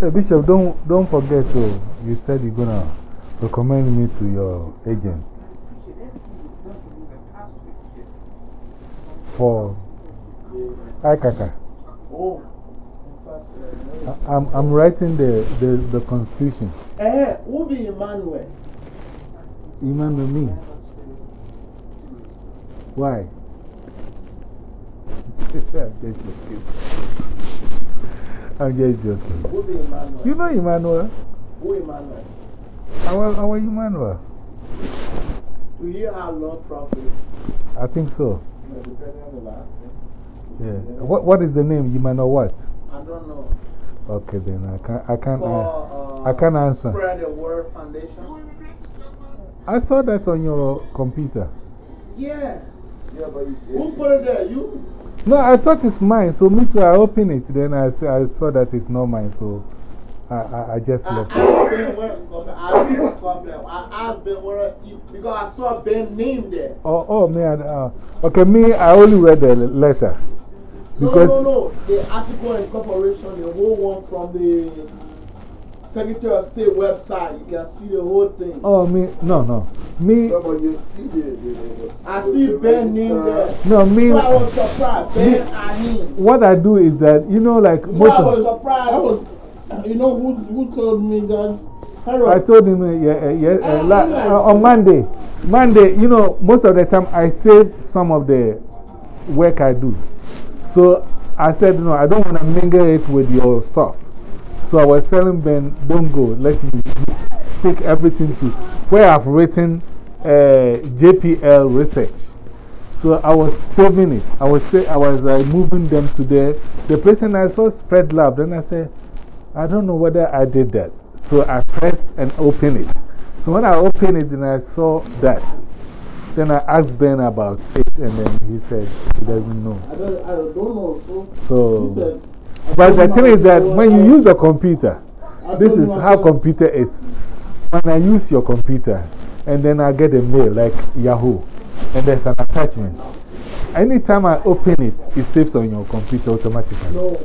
Hey, Bishop, don't, don't forget to, you said you're going to recommend me to your agent for Aikaka. Oh, I'm, I'm writing the, the, the constitution. Eh, who be Emmanuel? Emmanuel me. Why? I'm just joking. I'm just joking. Who be Emmanuel? You know Emmanuel? Who Emmanuel? Our, our Emmanuel. Do you have law prophet? I think so. No, depending on the last name. Yeah. What, what is the name? Emmanuel what? I don't know. Okay, then I can't, I can't, uh, For, uh, I can't answer. Spread the word foundation? I saw that on your computer. Yeah. Yeah, but you, Who put it there? You? No, I thought it's mine, so me too. I opened it, then I, see, I saw that it's not mine, so I, I, I just I, left it. I've been where, I've been where, I, I've been where, you, because I saw Ben name there. Oh, oh man. Uh, okay, me, I only read the letter. No, Because, no, no. The article incorporation, the whole one from the Secretary of State website. You can see the whole thing. oh, me, no, no. Me, no, but you see the. the, the, I the- see the Ben name there. no, me. So I was surprised. Ben Ahin. What I do is that, you know, like, So most I was surprised. I was, you know who, who told me that? I told him uh, yeah, uh, yeah, uh, la, uh, on Monday. Monday, you know, most of the time I save some of the work I do. So I said, no, I don't want to mingle it with your stuff. So I was telling Ben, don't go, let me take everything to where I've written uh, JPL research. So I was saving it. I was, I was uh, moving them to the, the place and I saw Spread Lab. Then I said, I don't know whether I did that. So I pressed and opened it. So when I opened it and I saw that, then I asked Ben about it and then he said he doesn't know. I don't, I don't know. So, So, said, but the thing is that when you use a computer, this is how computer is. When I use your computer and then I get a mail like Yahoo and there's an attachment. Anytime I open it, it saves on your computer automatically. No,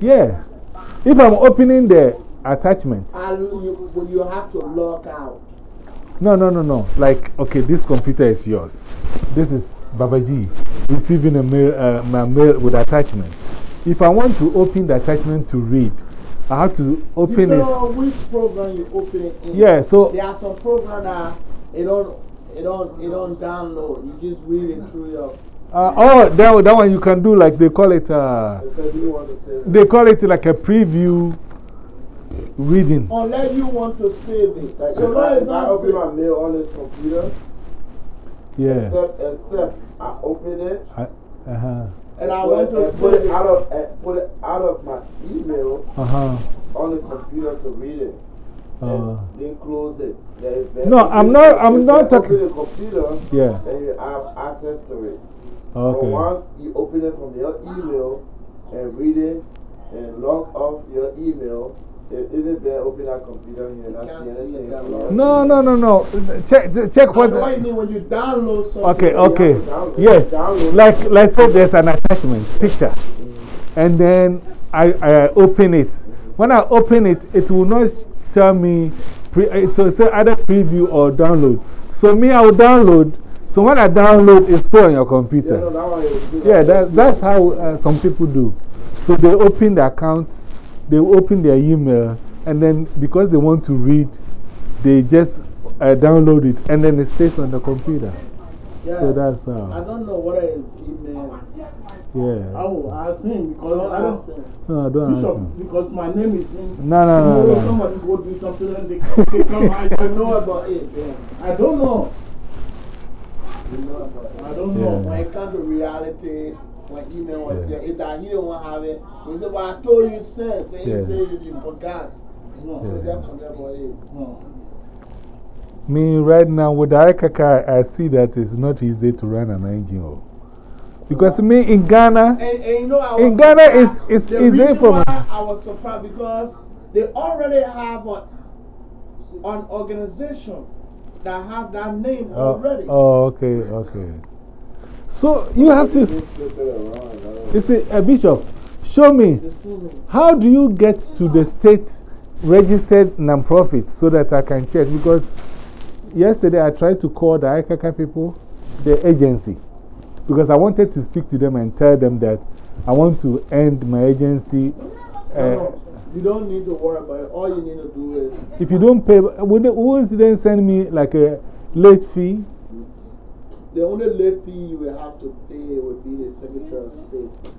Yeah. If I'm opening the attachment, you, you have to log out. no, no, no, no. Like, okay, this computer is yours. This is Babaji receiving a mail, uh, my mail with attachment. If I want to open the attachment to read, I have to open Depending it. on which program you open it in. Yeah, so, There are some programs that it don't, it don't, it don't download. You just read it through your. uh, oh, that, that one you can do like they call it, uh, They said, do you want to say that? they call it like a preview reading. Unless you want to save it. Like so if, long I, as if I open my mail on this computer, Yeah. except, except I open it Uh huh. And I put want to put it it. out of and put it out of my email Uh huh. on the computer to read it. Uh, and then close it. Then if they- No, I'm not- I'm if not they talking- Open the computer, yeah. then you have access to it. But Okay. once you open it from your email and read it and log off your email, if, even if they open that computer, you're not seeing see anything. it No, no, no, no. Check, check what. What you need when you download something. Okay, okay. download- Yes. download Like, like say there's an attachment, picture. And then I, I open it. When I open it, it will not tell me, pre, uh, so say either preview or download. So me, I will download. So when I download, it's still on your Yeah, no, computer. that one is good. Yeah, that, that's how uh, some people do. So they open the account, they open their email, and then because they want to read, they just uh, download it, and then it stays on the computer. Yeah. So that's I don't know what is it is email. Yeah. Oh, I seen because Don't I don't. answer. No, I don't Bishop, answer. because my name is in. No, no, no, Tomorrow no. somebody go do something and they, they come. I, I I know know. about it. Yeah. I don't know. You know about it. I don't Yeah. know. When it comes to reality, when email was Yeah. here, if that he didn't want to have it, he said, Well, I told you since. And Yeah. he said, You forgot. No. Yeah. just forget about it. no. Me, right now, with the Ikaka, I see that it's not easy to run an NGO. Oh. Because me in Ghana, And, and you know, I In Ghana, it's- easy for me. I was surprised because they already have an, an organization that have that name oh, already. oh, okay, okay. So you have to, Just flip it around, I don't- you see, uh, Bishop, show me, You see me? how do you get to the state registered nonprofit so that I can check? Because yesterday I tried to call the Ikaka people, the agency, because I wanted to speak to them and tell them that I want to end my agency. Uh, no, you don't need to worry about it. All you need to do is If you don't pay, would they, won't they send me like a late fee? The only late fee you will have to pay would be the Secretary of State.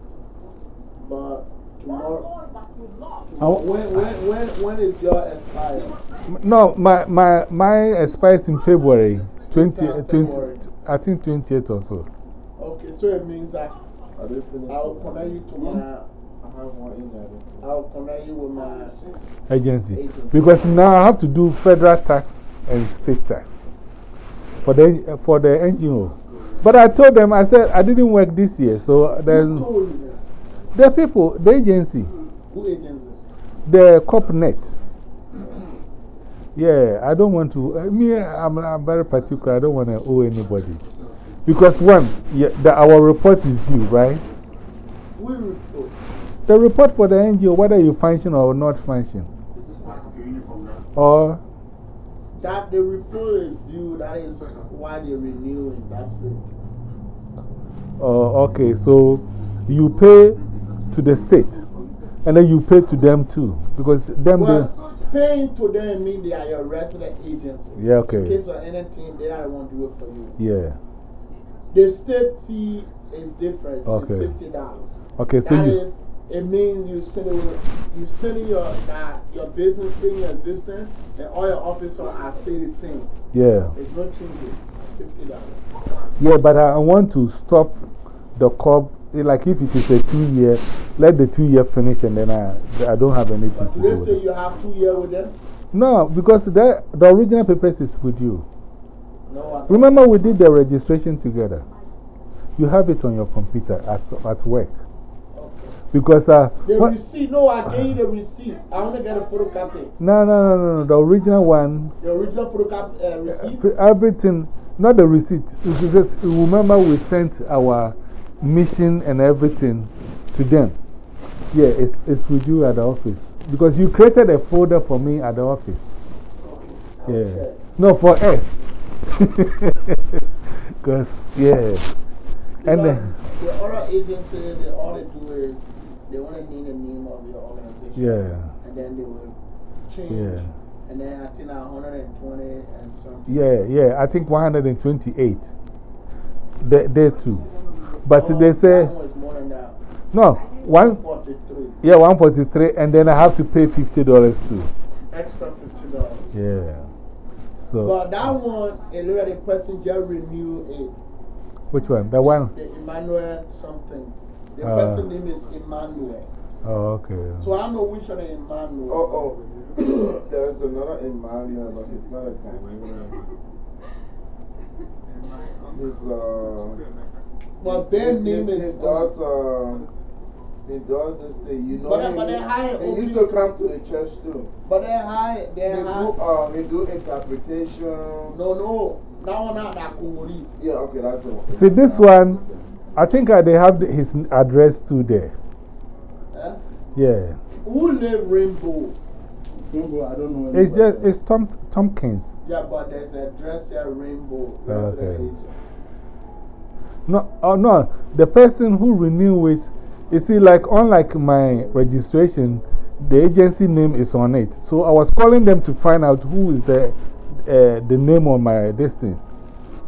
But tomorrow, when, when, when, when is your expire? No, my, my, my expires in February 20, Yeah, 20 I think 28th or so. Okay, so it means that Are they finished? I'll connect you to my, hmm? I have one in. I'll connect you with my Agency. Agency. Because now I have to do federal tax and state tax for the, for the NGO. But I told them, I said, I didn't work this year. So then told you that? the people, the agency, Who agency? the CorpNet. Yeah, I don't want to. uh, me, I'm, I'm very particular. I don't want to owe anybody. Because, one, yeah, the, our report is due, right? We report. The report for the NGO, whether you function or not function. Or, That the report is due, that is why they're renewing, That's it. or okay, so you pay to the state and then you pay to them too. Because them, Well, paying to them means they are your resident agency. yeah, In okay. case of anything, they are the one do it for you. Yeah. The state fee is different. Okay. It's $50. Okay, so That you, is, it means you sending, you sending your, that your business staying existing and all your officers are stay the same. yeah. It's not changing. $50. Yeah, but I want to stop the COP eh, like if it is a two year, let the two year finish and then I, I don't have anything But to do they say it. you have two years with them? No, because the, the original papers is with you. No, Remember, we did the registration together. You have it on your computer at, at work. Because, uh, The receipt, no, I gave you the receipt. I want to get a photocopy. no, no, no, no, no, the original one, The original photocopy uh, receipt. everything, not the receipt. It's just, remember, we sent our mission and everything to them. Yeah, it's, it's with you at the office. Because you created a folder for me at the office. Yeah. check. No, for us. Because, yeah. And then, the other agency, they, all they do is they want to name the name of your organization. yeah, And then they will change. yeah. And then I think now 120 and something. Yeah, yeah, I think 128. They, they too. But Oh, they say, That one is more than that. no, one, 143. yeah, 143, and then I have to pay $50 too. Extra $50. Yeah. So, But that one, a lot of the person just renew it. which one? The one? The Emmanuel something. The Uh. person name is Emmanuel. Oh, okay. So I know which one is Emmanuel. Oh, oh. There's another Emmanuel, but he's not a Ghanaian. He's, uh. But their he- name he, is. He does, uh. He does this thing. You know But they- him, but they he- hire He used to come to the church too. But they high, they He high. do, uh, he do interpretation. No, no. That one not that Congolese. Yeah, okay, that's the one. See, this one, I think uh, they have the, his address too there. Eh? Yeah. Who live Rainbow? Congo, I don't know. It's just, it's Tom, Tompkins. Yeah, but there's a address here, Rainbow. Okay. No, oh no, the person who renew it, you see, like, unlike my registration, the agency name is on it. So I was calling them to find out who is the, uh, the name on my destiny.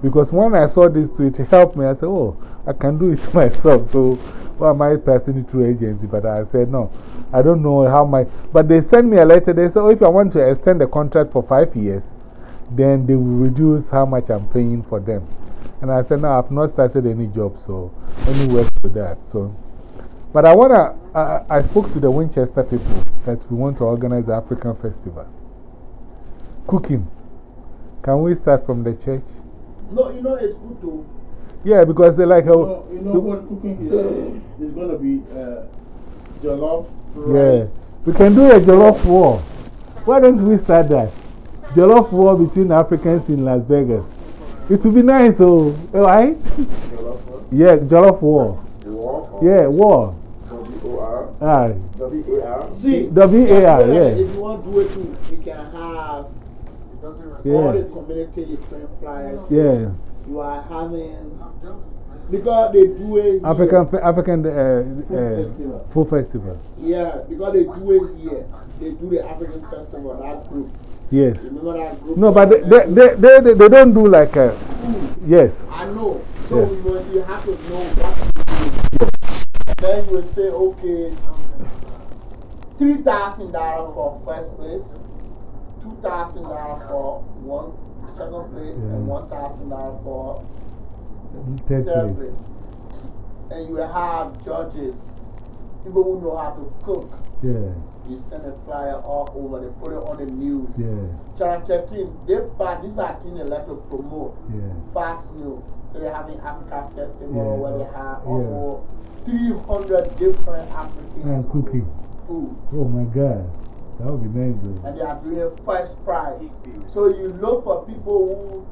Because when I saw this tweet, it helped me. I said, oh, I can do it myself. So why am I passing it through agency? But I said, no, I don't know how my. But they sent me a letter. They said, oh, if I want to extend the contract for five years, then they will reduce how much I'm paying for them. And I said, no, I've not started any job, so let me work with that. So, but I want to, I, I spoke to the Winchester people that we want to organize the African festival. Cooking. Can we start from the church? No, you know, it's good to. Yeah, because they like, You how. know, you know what cooking is? It's going to be uh, jollof, Yeah. rice. We can do a Jollof war. Why don't we start that? Jollof war between Africans in Las Vegas. It would be nice, oh, right? Yeah, Jollof war. War? Yeah, war. W-O-R? Ah, W-A-R? See, W-A-R, yeah. If you want to do it too, you can have all Yeah. the community, you flyers. yeah. You are having. Because they do it. Here. African, fe- African uh, Food uh, festival. food festival. Yeah, because they do it here. They do the African festival, that group. Yes. Remember that group? No, but they, they, they, they, they, they don't do like a. Yes. I know. So Yeah. you, know, you have to know what to do. Then you will say, okay, $3,000 for first place, $2,000 for one second place, and $1,000 for Third third place. place. And you have judges, people who know how to cook. Yeah. You send a flyer all over, they put it on the news. Yeah. Channel 13, they, but these are things they like to promote. Yeah. Fox News. So they're having Africa Festival Yeah. where they have almost 300 different African And cooking. food. Oh my God. That would be nice though. And they are doing first prize. So you look for people who,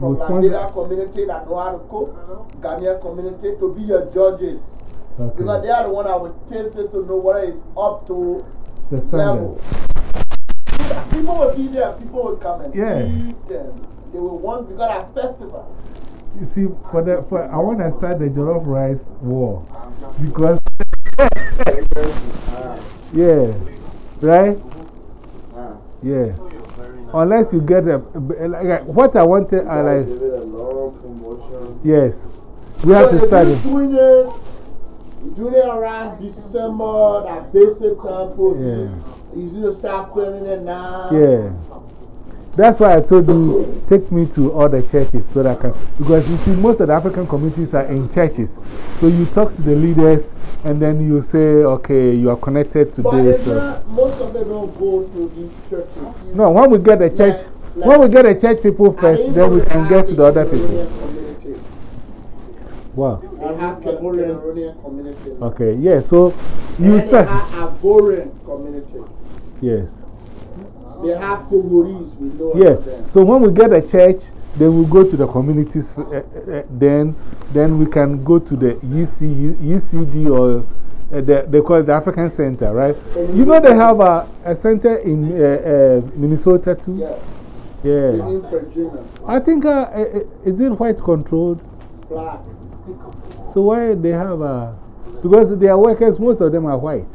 from Will sponsor- Liberia community that know how to cook, uh-huh. Ghanaian community to be your judges. Okay. Because they are the one that will taste it to know whether it's up to The level. People will be there, people will come and Yeah. eat and they will want, because at festival. You see, for the, for, I want to start the jollof rice war. Uh-huh. Because, yeah, right? Ah. Yeah. Unless you get a, like, what I wanted, I like, long promotion. yes. We have So to start you're it. doing it, around December, that basic time, Yeah. you need to start planning it now. Yeah. That's why I told you, take me to all the churches so that I can. Because you see, most of the African communities are in churches. So you talk to the leaders and then you say, okay, you are connected to But this. it's uh, not, most of them don't go to these churches. no, when we get the church, Like- when we get the church people first, then we can get to the other people. Wow. They have Cameroonian. Cameroonian community. Okay, yeah, so And you then they start. have Ivorian community. Yes. They have Congolese, we know Yeah, so when we get a church, then we go to the communities. Uh, uh, uh, then, then we can go to the UC, UCD or uh, the, they call it the African Center, right? You know, they have a, a center in uh, uh, Minnesota too? Yeah. Yeah. In Virginia, I think, uh, uh, is it white controlled? black. So why they have a. Because their workers, most of them are white.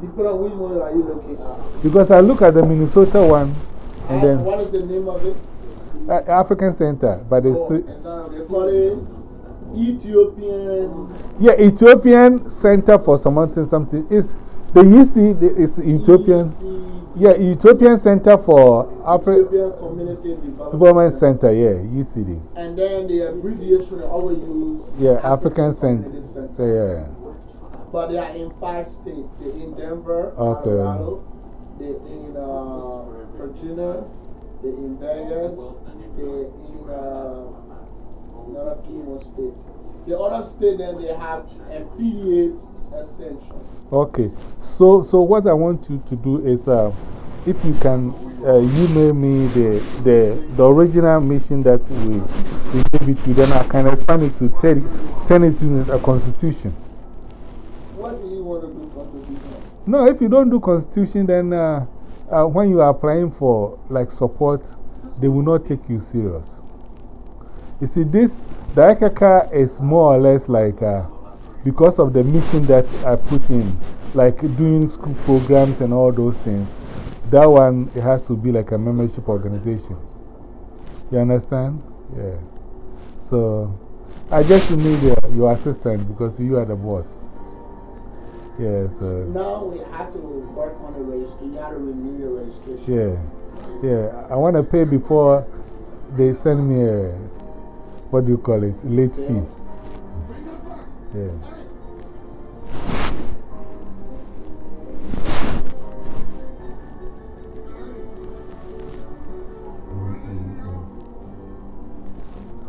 Depending on which one are you looking at. Because I look at the Minnesota one and And then what is the name of it? uh, African Center, but it's. Oh, and then they call it Ethiopian. Yeah, Ethiopian Center for something, something. It's the UC, the, it's Ethiopian. EC, Yeah, Ethiopian Center for Afri Ethiopian Community Development, Development Center. Center, yeah, UCD. And then the abbreviation they always use. Yeah, African Community Center. Yeah. But they are in five states. They're in Denver, Okay. Colorado, they're in uh, Virginia, they're in Vegas, they're in uh, another two more states. The other state, then they have affiliate extension. Okay, so, so what I want you to do is uh, if you can uh, email me the, the, the original mission that we, we gave it to, then I can expand it to turn, turn it into a constitution. What do you want to do, Constitution? No, if you don't do constitution, then uh, uh, when you are applying for like support, they will not take you serious. You see, this, the IKAKA is more or less like uh, because of the mission that I put in, like doing school programs and all those things. That one, it has to be like a membership organization. You understand? Yeah. So, I just need your, your assistance because you are the boss. Now we have to work on the registry. You have to renew your registration. Yeah, yeah. I want to pay before they send me a, what do you call it, late fee. Yeah.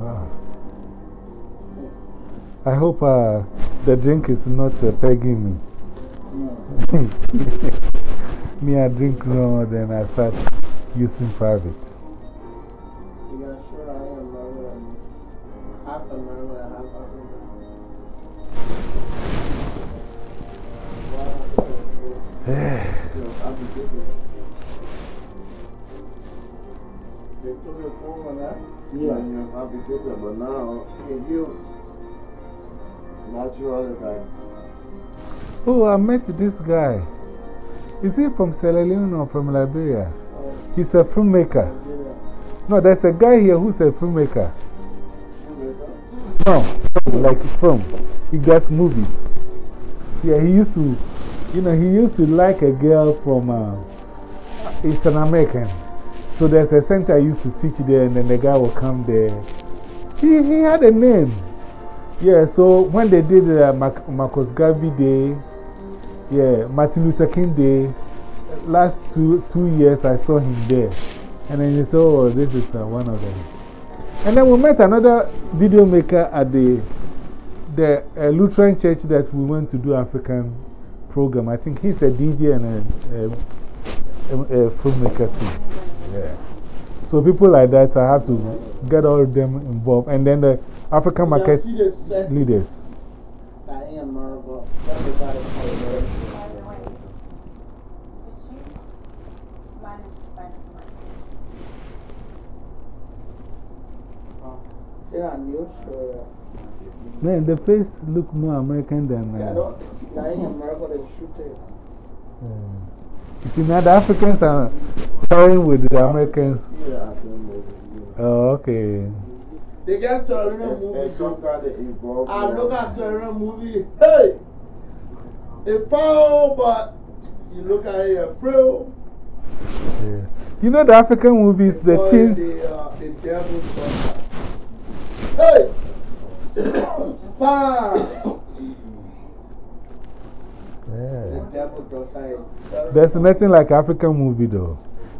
Ah. I hope uh, the drink is not uh, pegging me. me, I drink no, then I start using private. You got sure I am American. Half American and half African. They took your phone on that? Yeah. And you're amputated, but now it heals naturally. Like, Oh, I met this guy. Is he from Sierra Leone or from Liberia? He's a filmmaker. No, there's a guy here who's a filmmaker. No, like film. He does movies. Yeah, he used to, you know, he used to like a girl from, uh, it's an American. So there's a center I used to teach there, and then the guy will come there. He, he had a name. Yeah, so when they did uh, Mac Marcus Garvey Day, yeah, Martin Luther King Day, last two, two years I saw him there. And then he said, oh, this is uh, one of them. And then we met another video maker at the, the uh, Lutheran church that we went to do African program. I think he's a DJ and a, a, a, a filmmaker too. Yeah. So people like that, I have to get all of them involved. And then the African market see the set leaders. That I am American. That's the guy that's called By the way, did you manage to find it? Yeah, news. Uh, Man, the face look more American than. yeah, I Uh, don't. I am American. They shoot it. you see, now the Africans are pairing with the Americans. Yeah, I think movies. yeah. Oh, okay. They get sometimes they involve. I look at Serena movie. Hey! It foul, but you look at it, a frill. Yeah. You know the African movies, the teams. The, uh, the devil's daughter. Hey! Fire! Yeah. The devil's daughter is. There's nothing like African movie though.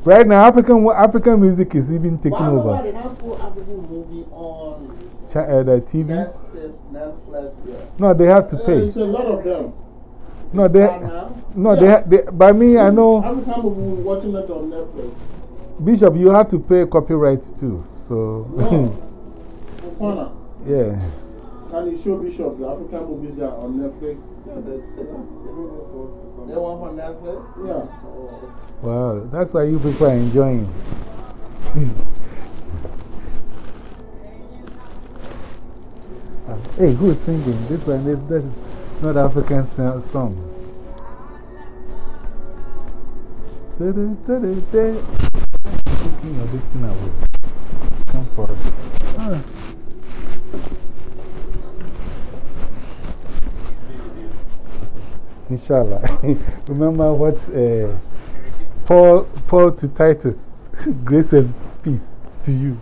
Right now, African, African music is even taking Why over. nobody not put African movie on uh, the TV. Netflix, Netflix here? No, they have to Uh, pay. There's a lot of them. No, It's they, no, they, Yeah. they, by me, I know, African movie watching it on Netflix. Bishop, you have to pay copyright too. So, No. Yeah. can you show Bishop the African movies that are on Netflix? Yeah, there's, yeah, even one. They want from Netflix? Yeah. Oh. Wow, that's why you people are enjoying. Uh, hey, who is singing? This one, this, this is not African song. Da-da-da-da-da. Taking your this thing away. Come for it. Ah. Inshallah. Remember what uh, Paul, Paul to Titus, grace and peace to you.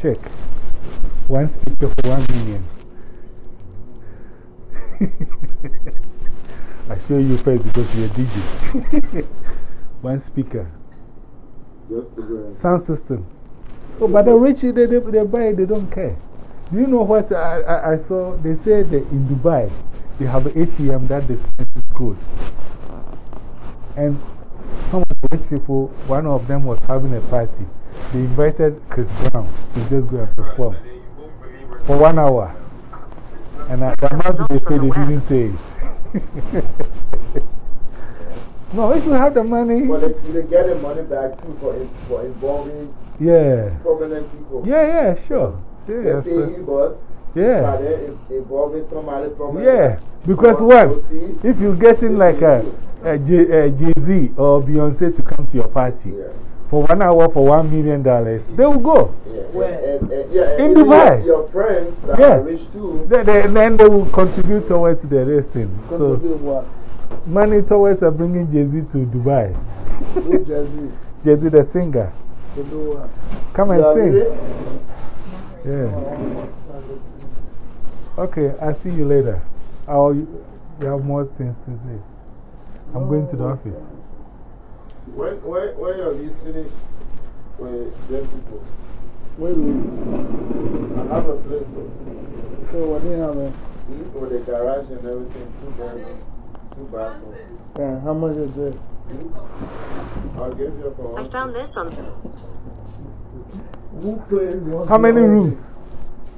Check. One speaker for one million. I show you first because you're a DJ. one speaker. Just to go and Sound system. Oh, but the rich, they, they, they buy it, they don't care. Do you know what I, I, I saw? They said that in Dubai, they have an ATM that dispenses gold. And some of the rich people, one of them was having a party. They invited Chris Brown to just go and perform for one hour. And I, the amount they paid, they didn't say it. no, if you have the money, But they, they get the money back too for, in, for involving yeah. prominent people. Yeah, yeah, sure. Yeah, They pay you, but yeah. in- involving somebody prominent. Yeah, because what? want to see? If you getting like a, a J, a Jay Z or Beyonce to come to your party Yeah. For one hour for one million dollars, they will go. Yeah? And, and, yeah, In Dubai. Your, friends that Yeah. are rich too. Then they, then they will contribute towards the rest thing. So, Contribute what? money towards uh, bringing Jay Z to Dubai. Who Jersey? Jay Z, the singer. To do what? Come and You sing. Yeah. Okay, I'll see you later. I'll, you have more things to say. I'm going to the office. When, when, when your lease finish with them people, Wait, wait. I have a place so, So, what do you have? eh? with the garage and everything, two bedrooms, two bathrooms. Yeah, how much is it? I'll give you a for I one. found this on. Who one? How many rooms?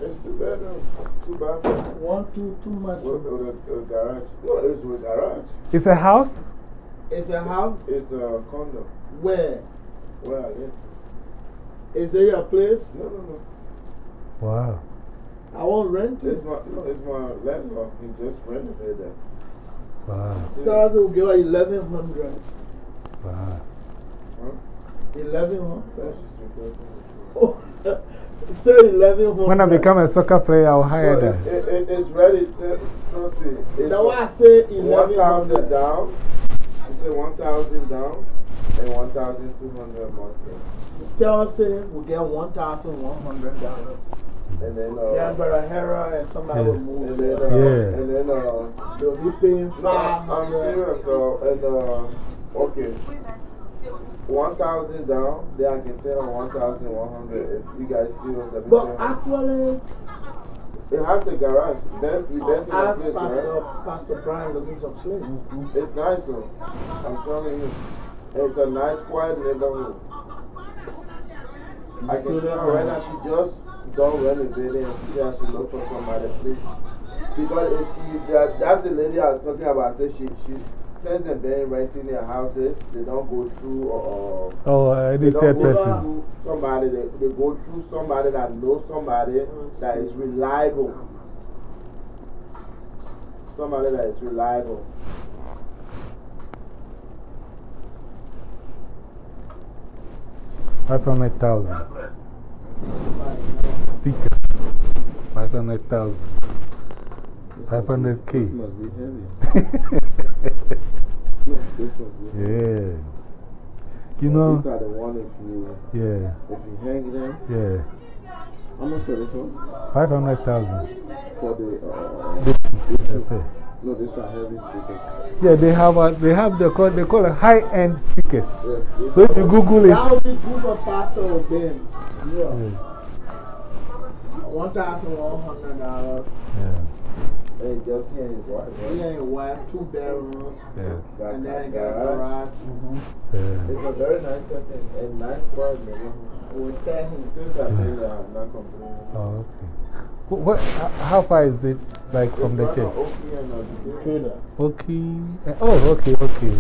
It's two bedrooms, two bathrooms. One, two, two much. With, with a, a garage. No, it's with garage. It's a house? It's a house? It's a condo. Where? Where I live. Is it your place? No, no, no. Wow. I won't rent it. It's my, no, it's my landlord. He just renovated it. Wow. Stars will give her 1100 Wow. 1100 That's just because. Oh, say 1100 When I become a soccer player, I'll hire No, them. it, it, it, it's ready. Trust me. It's That's why I say 1,000 1100 down. You say 1,000 down and 1,200 monthly. Tell us, say, we get $1,100. And then, Yeah, uh, but a Hera and somebody Yeah. will and then, uh, Yeah. and then, uh, They'll be paying no, I'm serious. So, and, uh, okay. 1,000 down, then I can tell 1,100 if you guys see what the But actually, It has a garage. Ben, you been to my ask place, Pastor, right? Pastor Brian looking for place. It's nice though. I'm telling you. It's a nice, quiet neighborhood. I can tell right now she just done renovating and she said I should look for somebody, please. Because if you, that, that's the lady I was talking about. Say she, she, since they've been renting their houses, they don't go through or. Oh, I They don't third go person. through somebody, they, they go through somebody that knows somebody that is reliable. Somebody that is reliable. 500,000. Speaker. 500,000. 500K. This must be heavy. No, this must be. Yeah. You know, These are the one if you, yeah, if you hang them. yeah. How much for this one? 500,000. For the, uh, Okay. no, these are heavy speakers. Yeah, they have, a, they have the call, they call it high end speakers. Yeah, these So if you Google it, That would be good for Pastor Obin. Yeah. yeah. $1,100. yeah. And just here is He We ain't west, two bedrooms, Yeah. and then got a garage. yeah. It's a very nice setting and nice quiet neighborhood. We tell him, Since I've been there, I'm not complaining. Oh, okay. Wh- What, how far is it like from the church? right on Oakley and, Decatur. Okay. Eh, Oh, okay, okay.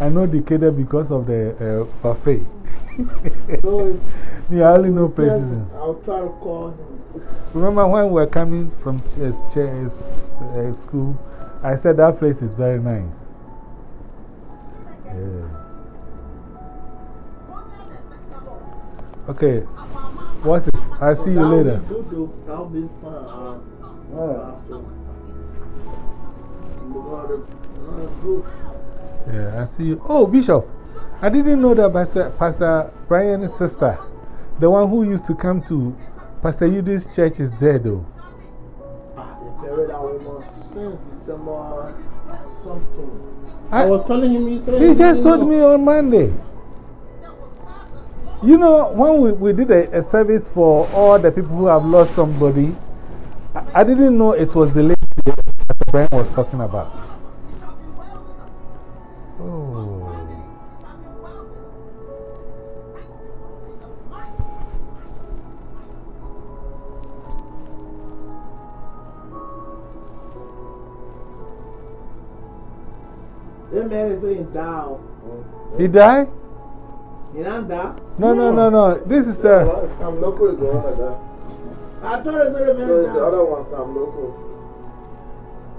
I know Decatur because of the uh, buffet. It's- yeah, I only know places. I'll try to call him. Remember when we were coming from ch uh, ch uh, school? I said that place is very nice. Yeah. Okay. What's it? I'll see you later. be good. That would be. Yeah, I see you. Oh, Bishop. I didn't know that Pastor, Pastor Brian's sister, the one who used to come to Pastor Yudi's church, is dead though. They buried that woman since December something. I I, was telling him yesterday. he just told know. me on Monday. You know, when we, we did a, a service for all the people who have lost somebody, I, I didn't know it was the lady that Brian was talking about. That man is saying down. He died? He not down. No, no, no, no. This is uh, Sam Loco is the one like that. I thought it said the man No, it's the other one, Sam Loco.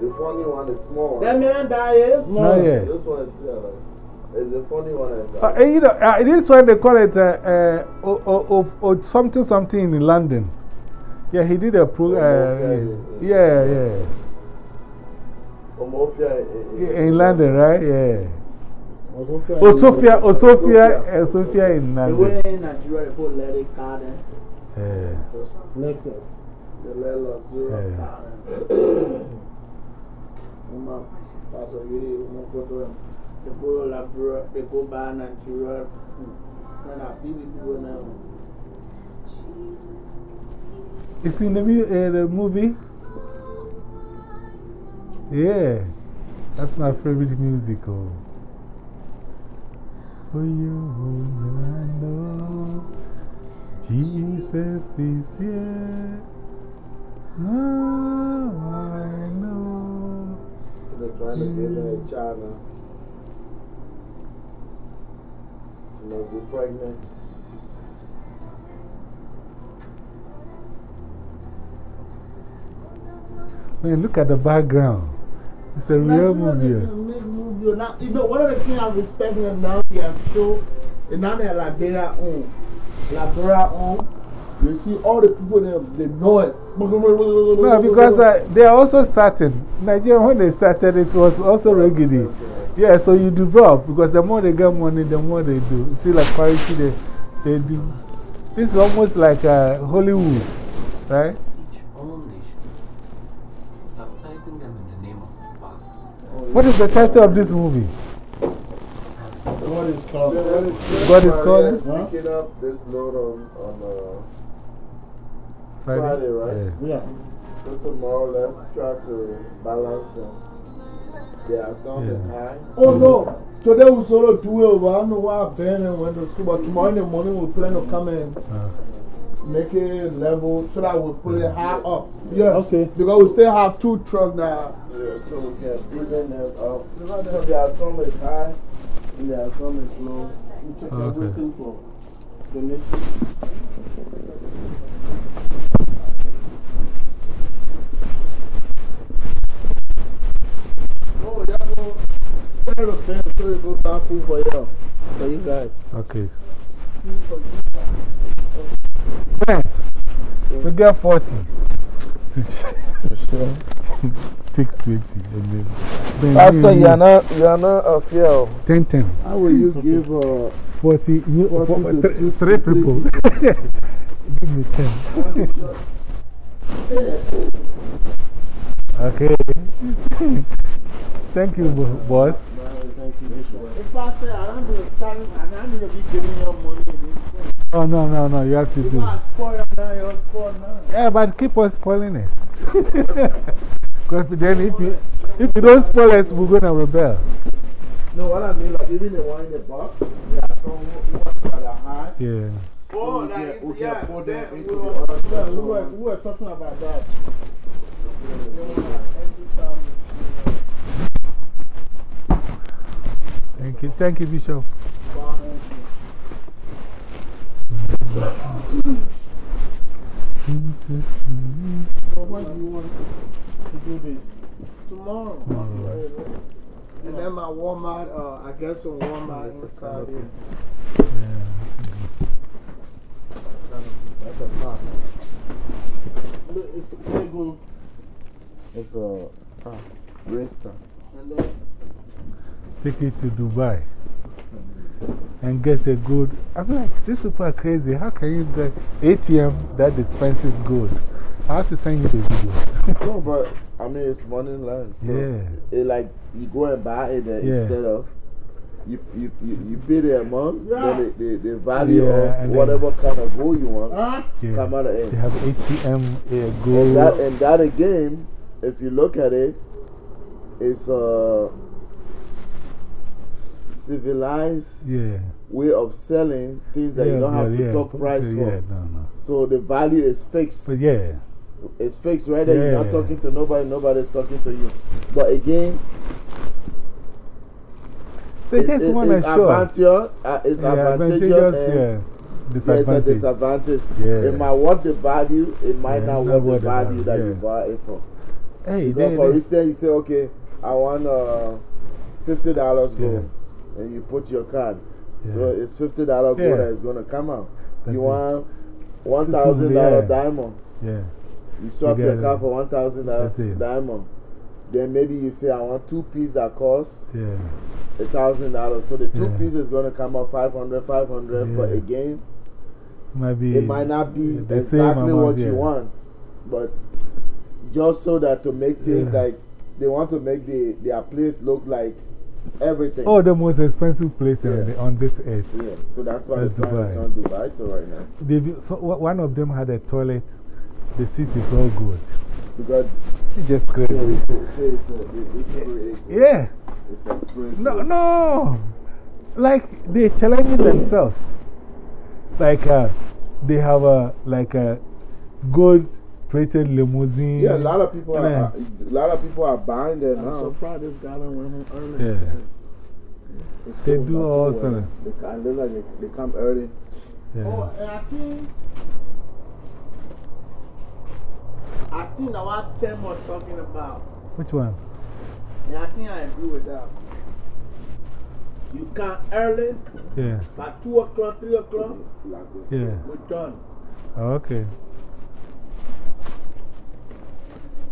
The funny one, the small one. That man died here. not yet. This one is still alive. It's the funny one. Uh, you know, uh, this one they call it uh, uh, o, o, o, o, something something in London. Yeah, he did a pro. Oh, Uh, okay. yeah, yeah, yeah. In London, right? Yeah. Osuofia. Osuofia, Osuofia, Osuofia in The London. way in Nigeria, they put let it card in. Yeah. Lexus. The letter zero Yeah. card in. Uma, Pastor Yuri, Uma go to them. They go to Labrador, they go by Nigeria. And I be with people now. It's in the, mu- uh, the movie. Yeah. That's my favorite musical. For you, I know Jesus is here. Now I know. So they're trying to give her a child. She must be pregnant. Man, look at the background. It's a real movie. movie. Now, you know, one of the things I respect them now, they have show, and now they're Liberia own. Liberia own. You see all the people, they, they know it. No, because uh, they are also starting. Nigeria, when they started, it was also reggae. Yeah, so you develop because the more they get money, the more they do. See, like parity, they, they do. This is almost like uh, Hollywood, right? What is the title of this movie? What is called? God is calling? Huh? Picking up this load on, on Friday? Friday, right? Yeah. Yeah. uh, just to more or less try to balance them. Their song is high. Oh no, today we sort of do it, I don't know why Ben and went to school, but tomorrow in the morning we plan to come Uh, make it level so that we put it high up. Yeah, Okay. because we still have two trucks now. Yeah, so we can even it up. Because their song is high and their song is low. We check Okay. everything for donation. Oh, yeah, go. Tell the Ben so you go buy food for you, for you guys. okay. Two for you. Ten. We get 40. To share. Take 20. And then, then Pastor, you- you are not, you are not a fear. 10 10. How will you give uh, 40. You, 40 for, th- 50. three people. Give me 10. Okay. Thank you, bo- boss. If I say I don't need to start, and I need to be giving you money, it's Oh, no, no, no. You have to If do. I spoil now, you'll spoil now. Yeah, but keep on spoiling us. Because then if you, if you don't spoil us, we're going to rebel. No, what I mean, like even the one in the box, yeah, some who want that are high. Yeah. Oh, we that can- is, we yeah. put we were- the yeah, we one. were, we were talking about that. You wanna empty some, Thank you. Thank you, Bishop. uh, So when do you want to do this? Tomorrow. And then my Walmart, uh, I guess some Walmart inside here. Yeah. That's a pot. Look, it's Lego. It's a uh, Resta. And then, Take it to Dubai. And get a good. I'm like, these people are crazy. How can you get ATM that dispenses gold? I have to send you the video. No, but I mean, it's money land. So Yeah. It like you go and buy it there Yeah. instead of. You, you, you, you pay the amount, Yeah. then the, the, the value Yeah, of whatever kind of gold you want? Yeah. come out of They it. have ATM uh, And gold. that, and that again, if you look at it, it's a civilized yeah. way of selling things that yeah, you don't have to talk price for. no, no. So the value is fixed. But yeah. It's fixed right there. You're not talking to nobody, nobody's talking to you. But again, it- it- it's, advantageous, uh, it's Yeah, advantageous and yeah. a Disadvantage. Yeah. It might worth the value, it might Yeah, not worth the value that you buy it for. Hey, Because they, for they, instance, you say, okay, I want uh, $50 gold, and you put your card. So it's $50 gold that is going to come out. That's you want $1,000 yeah. diamond. yeah. You swap You your get car for $1,000 diamond. Then maybe you say I want two pieces that cost Yeah. a thousand dollars. So the two Yeah. pieces is gonna come out 500, 500. But Yeah. again, Might be it might not be exactly what you want. But just so that to make things Yeah. like they want to make the, their place look like everything. Oh, the most expensive place on, the, on this earth. Yeah, so that's why That's Dubai. to turn Dubai to right now. They, so, one of them had a toilet. The seat is all good. Because She just so crazy. it's, a- say it's, a, Yeah. it's a spray. No, no. Like they're challenging themselves. Like uh, they have a like a gold plated limousine. Yeah, a lot of people are, Yeah. are a lot of people are buying there I'm now. surprised this guy done went home early. Yeah. It's They do not all cool, sort of- They, can, they, like, they, they come early. Yeah. Oh, and I think. I think that what Tim was talking about. Which one? And I think I agree with that. You come early, Yeah. by 2 o'clock, 3 o'clock, Yeah. we're done. Oh, okay.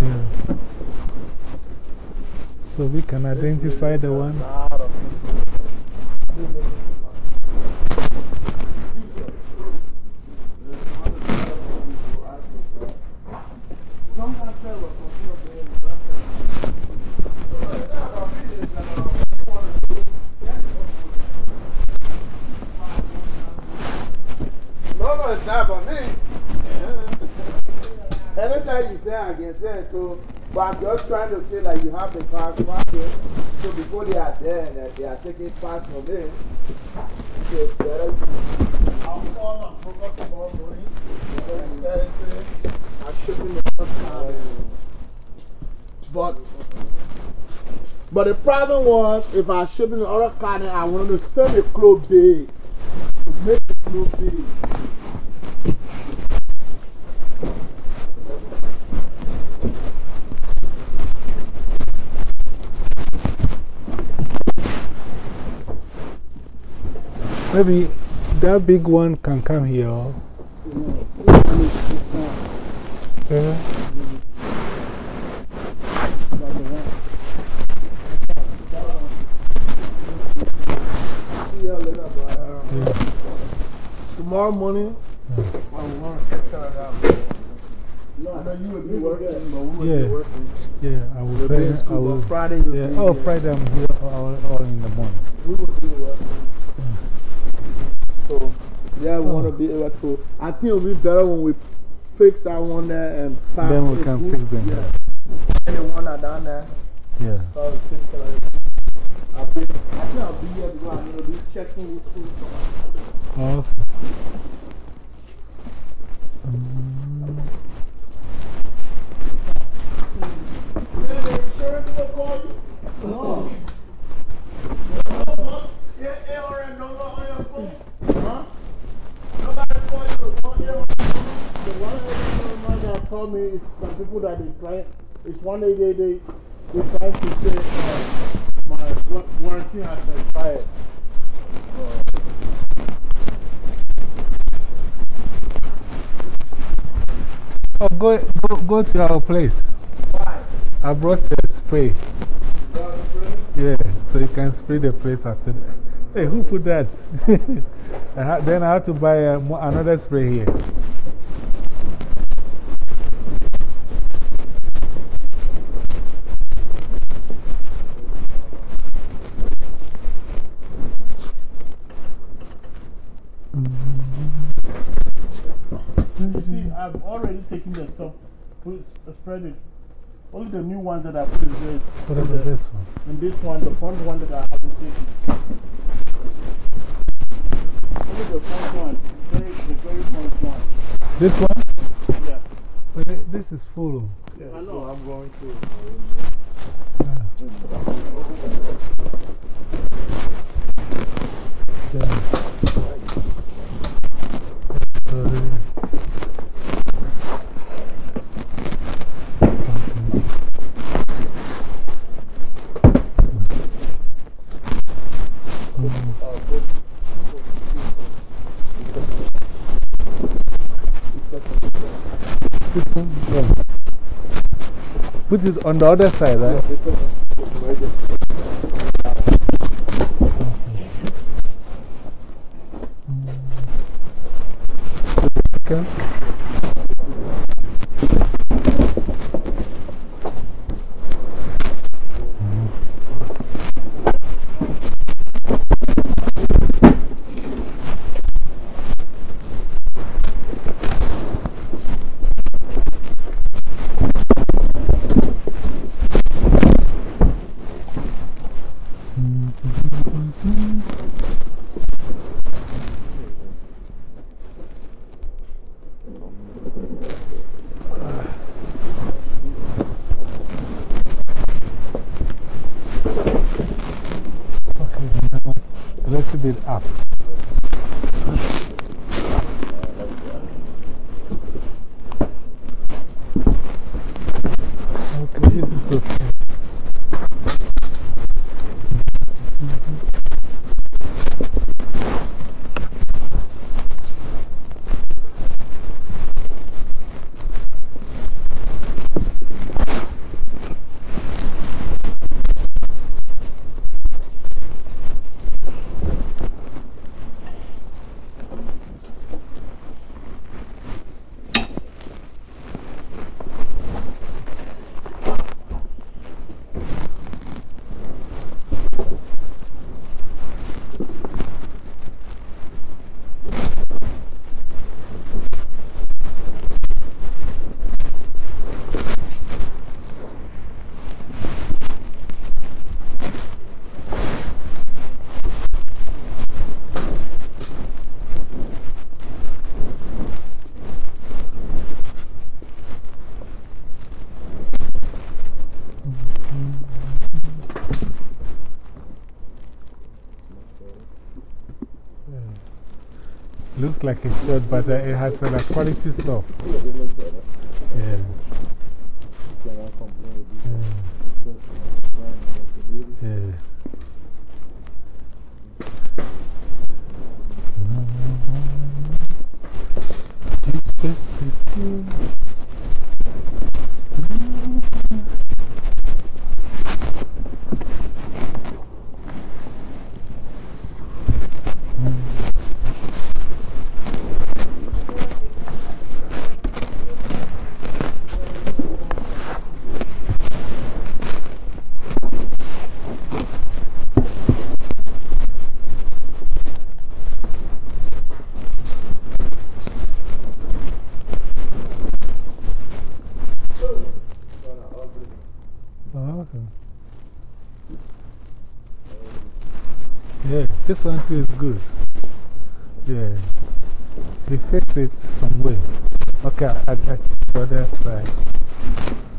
Yeah. So we can identify the one. No, no, it's not about me. Anytime you say I can say so, but I'm just trying to say that you have the cars parking, so before they are there and that they are taking parts from it, So better I'll call my broker tomorrow morning. And I'm shipping the car. But, but the problem was, if I ship in the other car, I wanted to send the clothes big. To make the clothes big. Maybe that big one can come here. Yeah. See you later, bro. Tomorrow morning, I want to check that out. No, I know you will be working, but we will Yeah. be working. Yeah, I will We'll be try. in I will. Friday Yeah. be Oh. Friday I'm here all, all in the morning. We will be working. So, yeah, we want to be able to. I think it'll be better when we fix that one there and pack Then we can fix them. Yeah. And the one that down there. Yeah. So I'll it I'll be, I think I'll be here because I'm going to be checking with schools. Oh. Man, the insurance call you. No. Your ARN number on your phone? Huh? Nobody call you to call you. The one number that called me is some people that they try. It's one day they they they trying to say my warranty has expired. Oh, go, go, go to our place. Why? I brought a spray. Yeah, so you can spray the place after that. Hey, who put that? I then I have to buy uh, a, another spray here. You see, I've already taken the stuff, spread it. Only the new ones that I put is this. What about this one? And this one, the front one that I haven't taken. Only the front one, very, the very front one. This one? Yeah. But it, this is full. Yeah, I know. I'm going to. Ah. Yeah. Sorry. This one? Yeah. Put it on the other side, right? Like it's short, but uh, it has uh, like quality stuff. Yeah, they look better. Yeah. Cannot complain with this. Yeah. First one, brand new to do this. Yeah. Jesus is good. Oh, okay. Yeah, this one too is good. Yeah. They fixed it some way. Okay, I got the other side.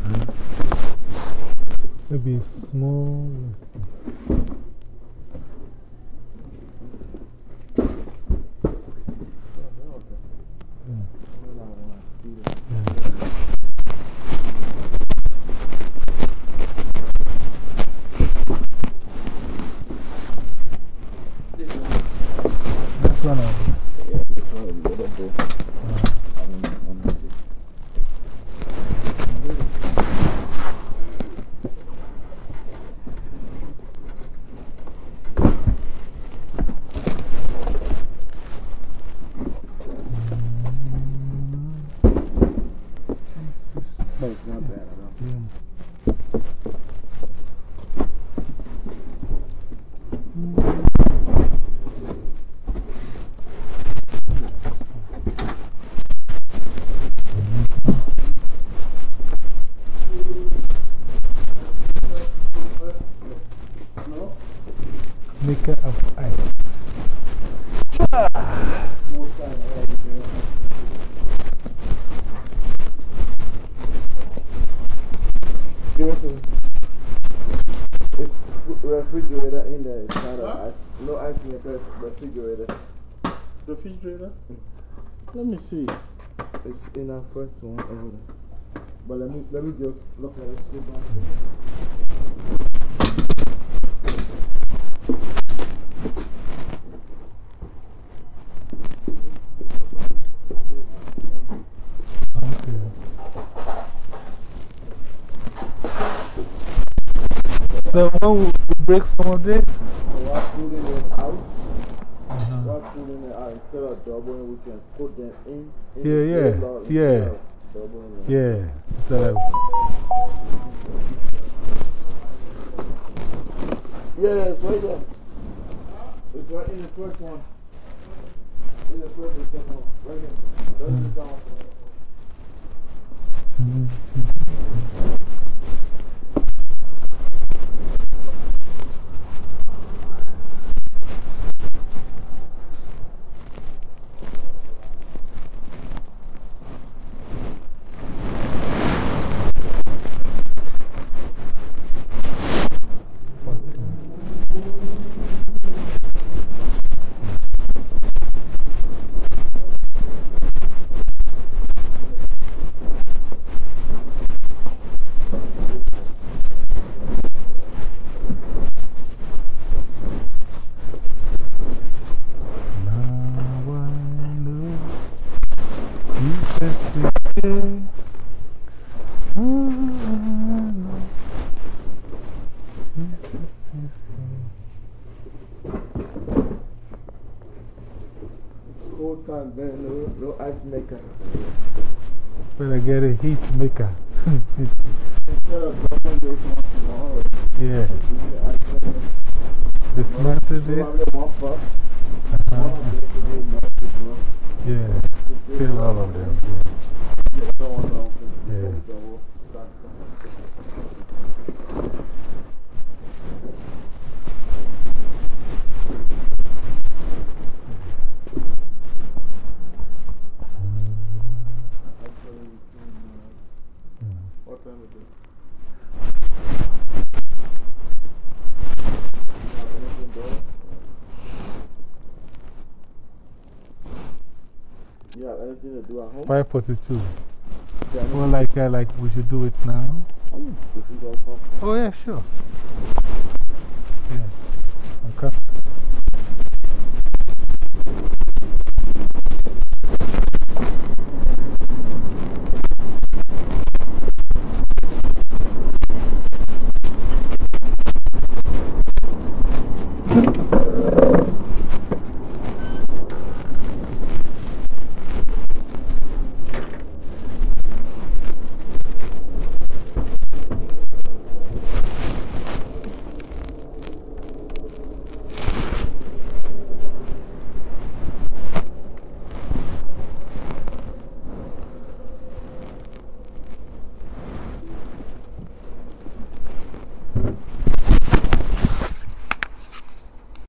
Hmm. Maybe small. Let me see. It's in our first one over there. But let me let me just look at it. See back. So, when we break some of this, So pulling them out, -huh. while pulling them out, instead of doubling, we can put them in. in Yeah, the yeah, yeah. of doubling them. yeah. So, Yeah, it's right there. It's right in the first one. In the first and second one. Right here. In the mm-hmm. down. Now I know Jesus is here. Now I know Jesus is It's cold time then, no, no ice maker. Better get a heat maker. Yeah, we can 42. Well, like, uh, like we should do it now. Oh, yeah, sure. Yeah.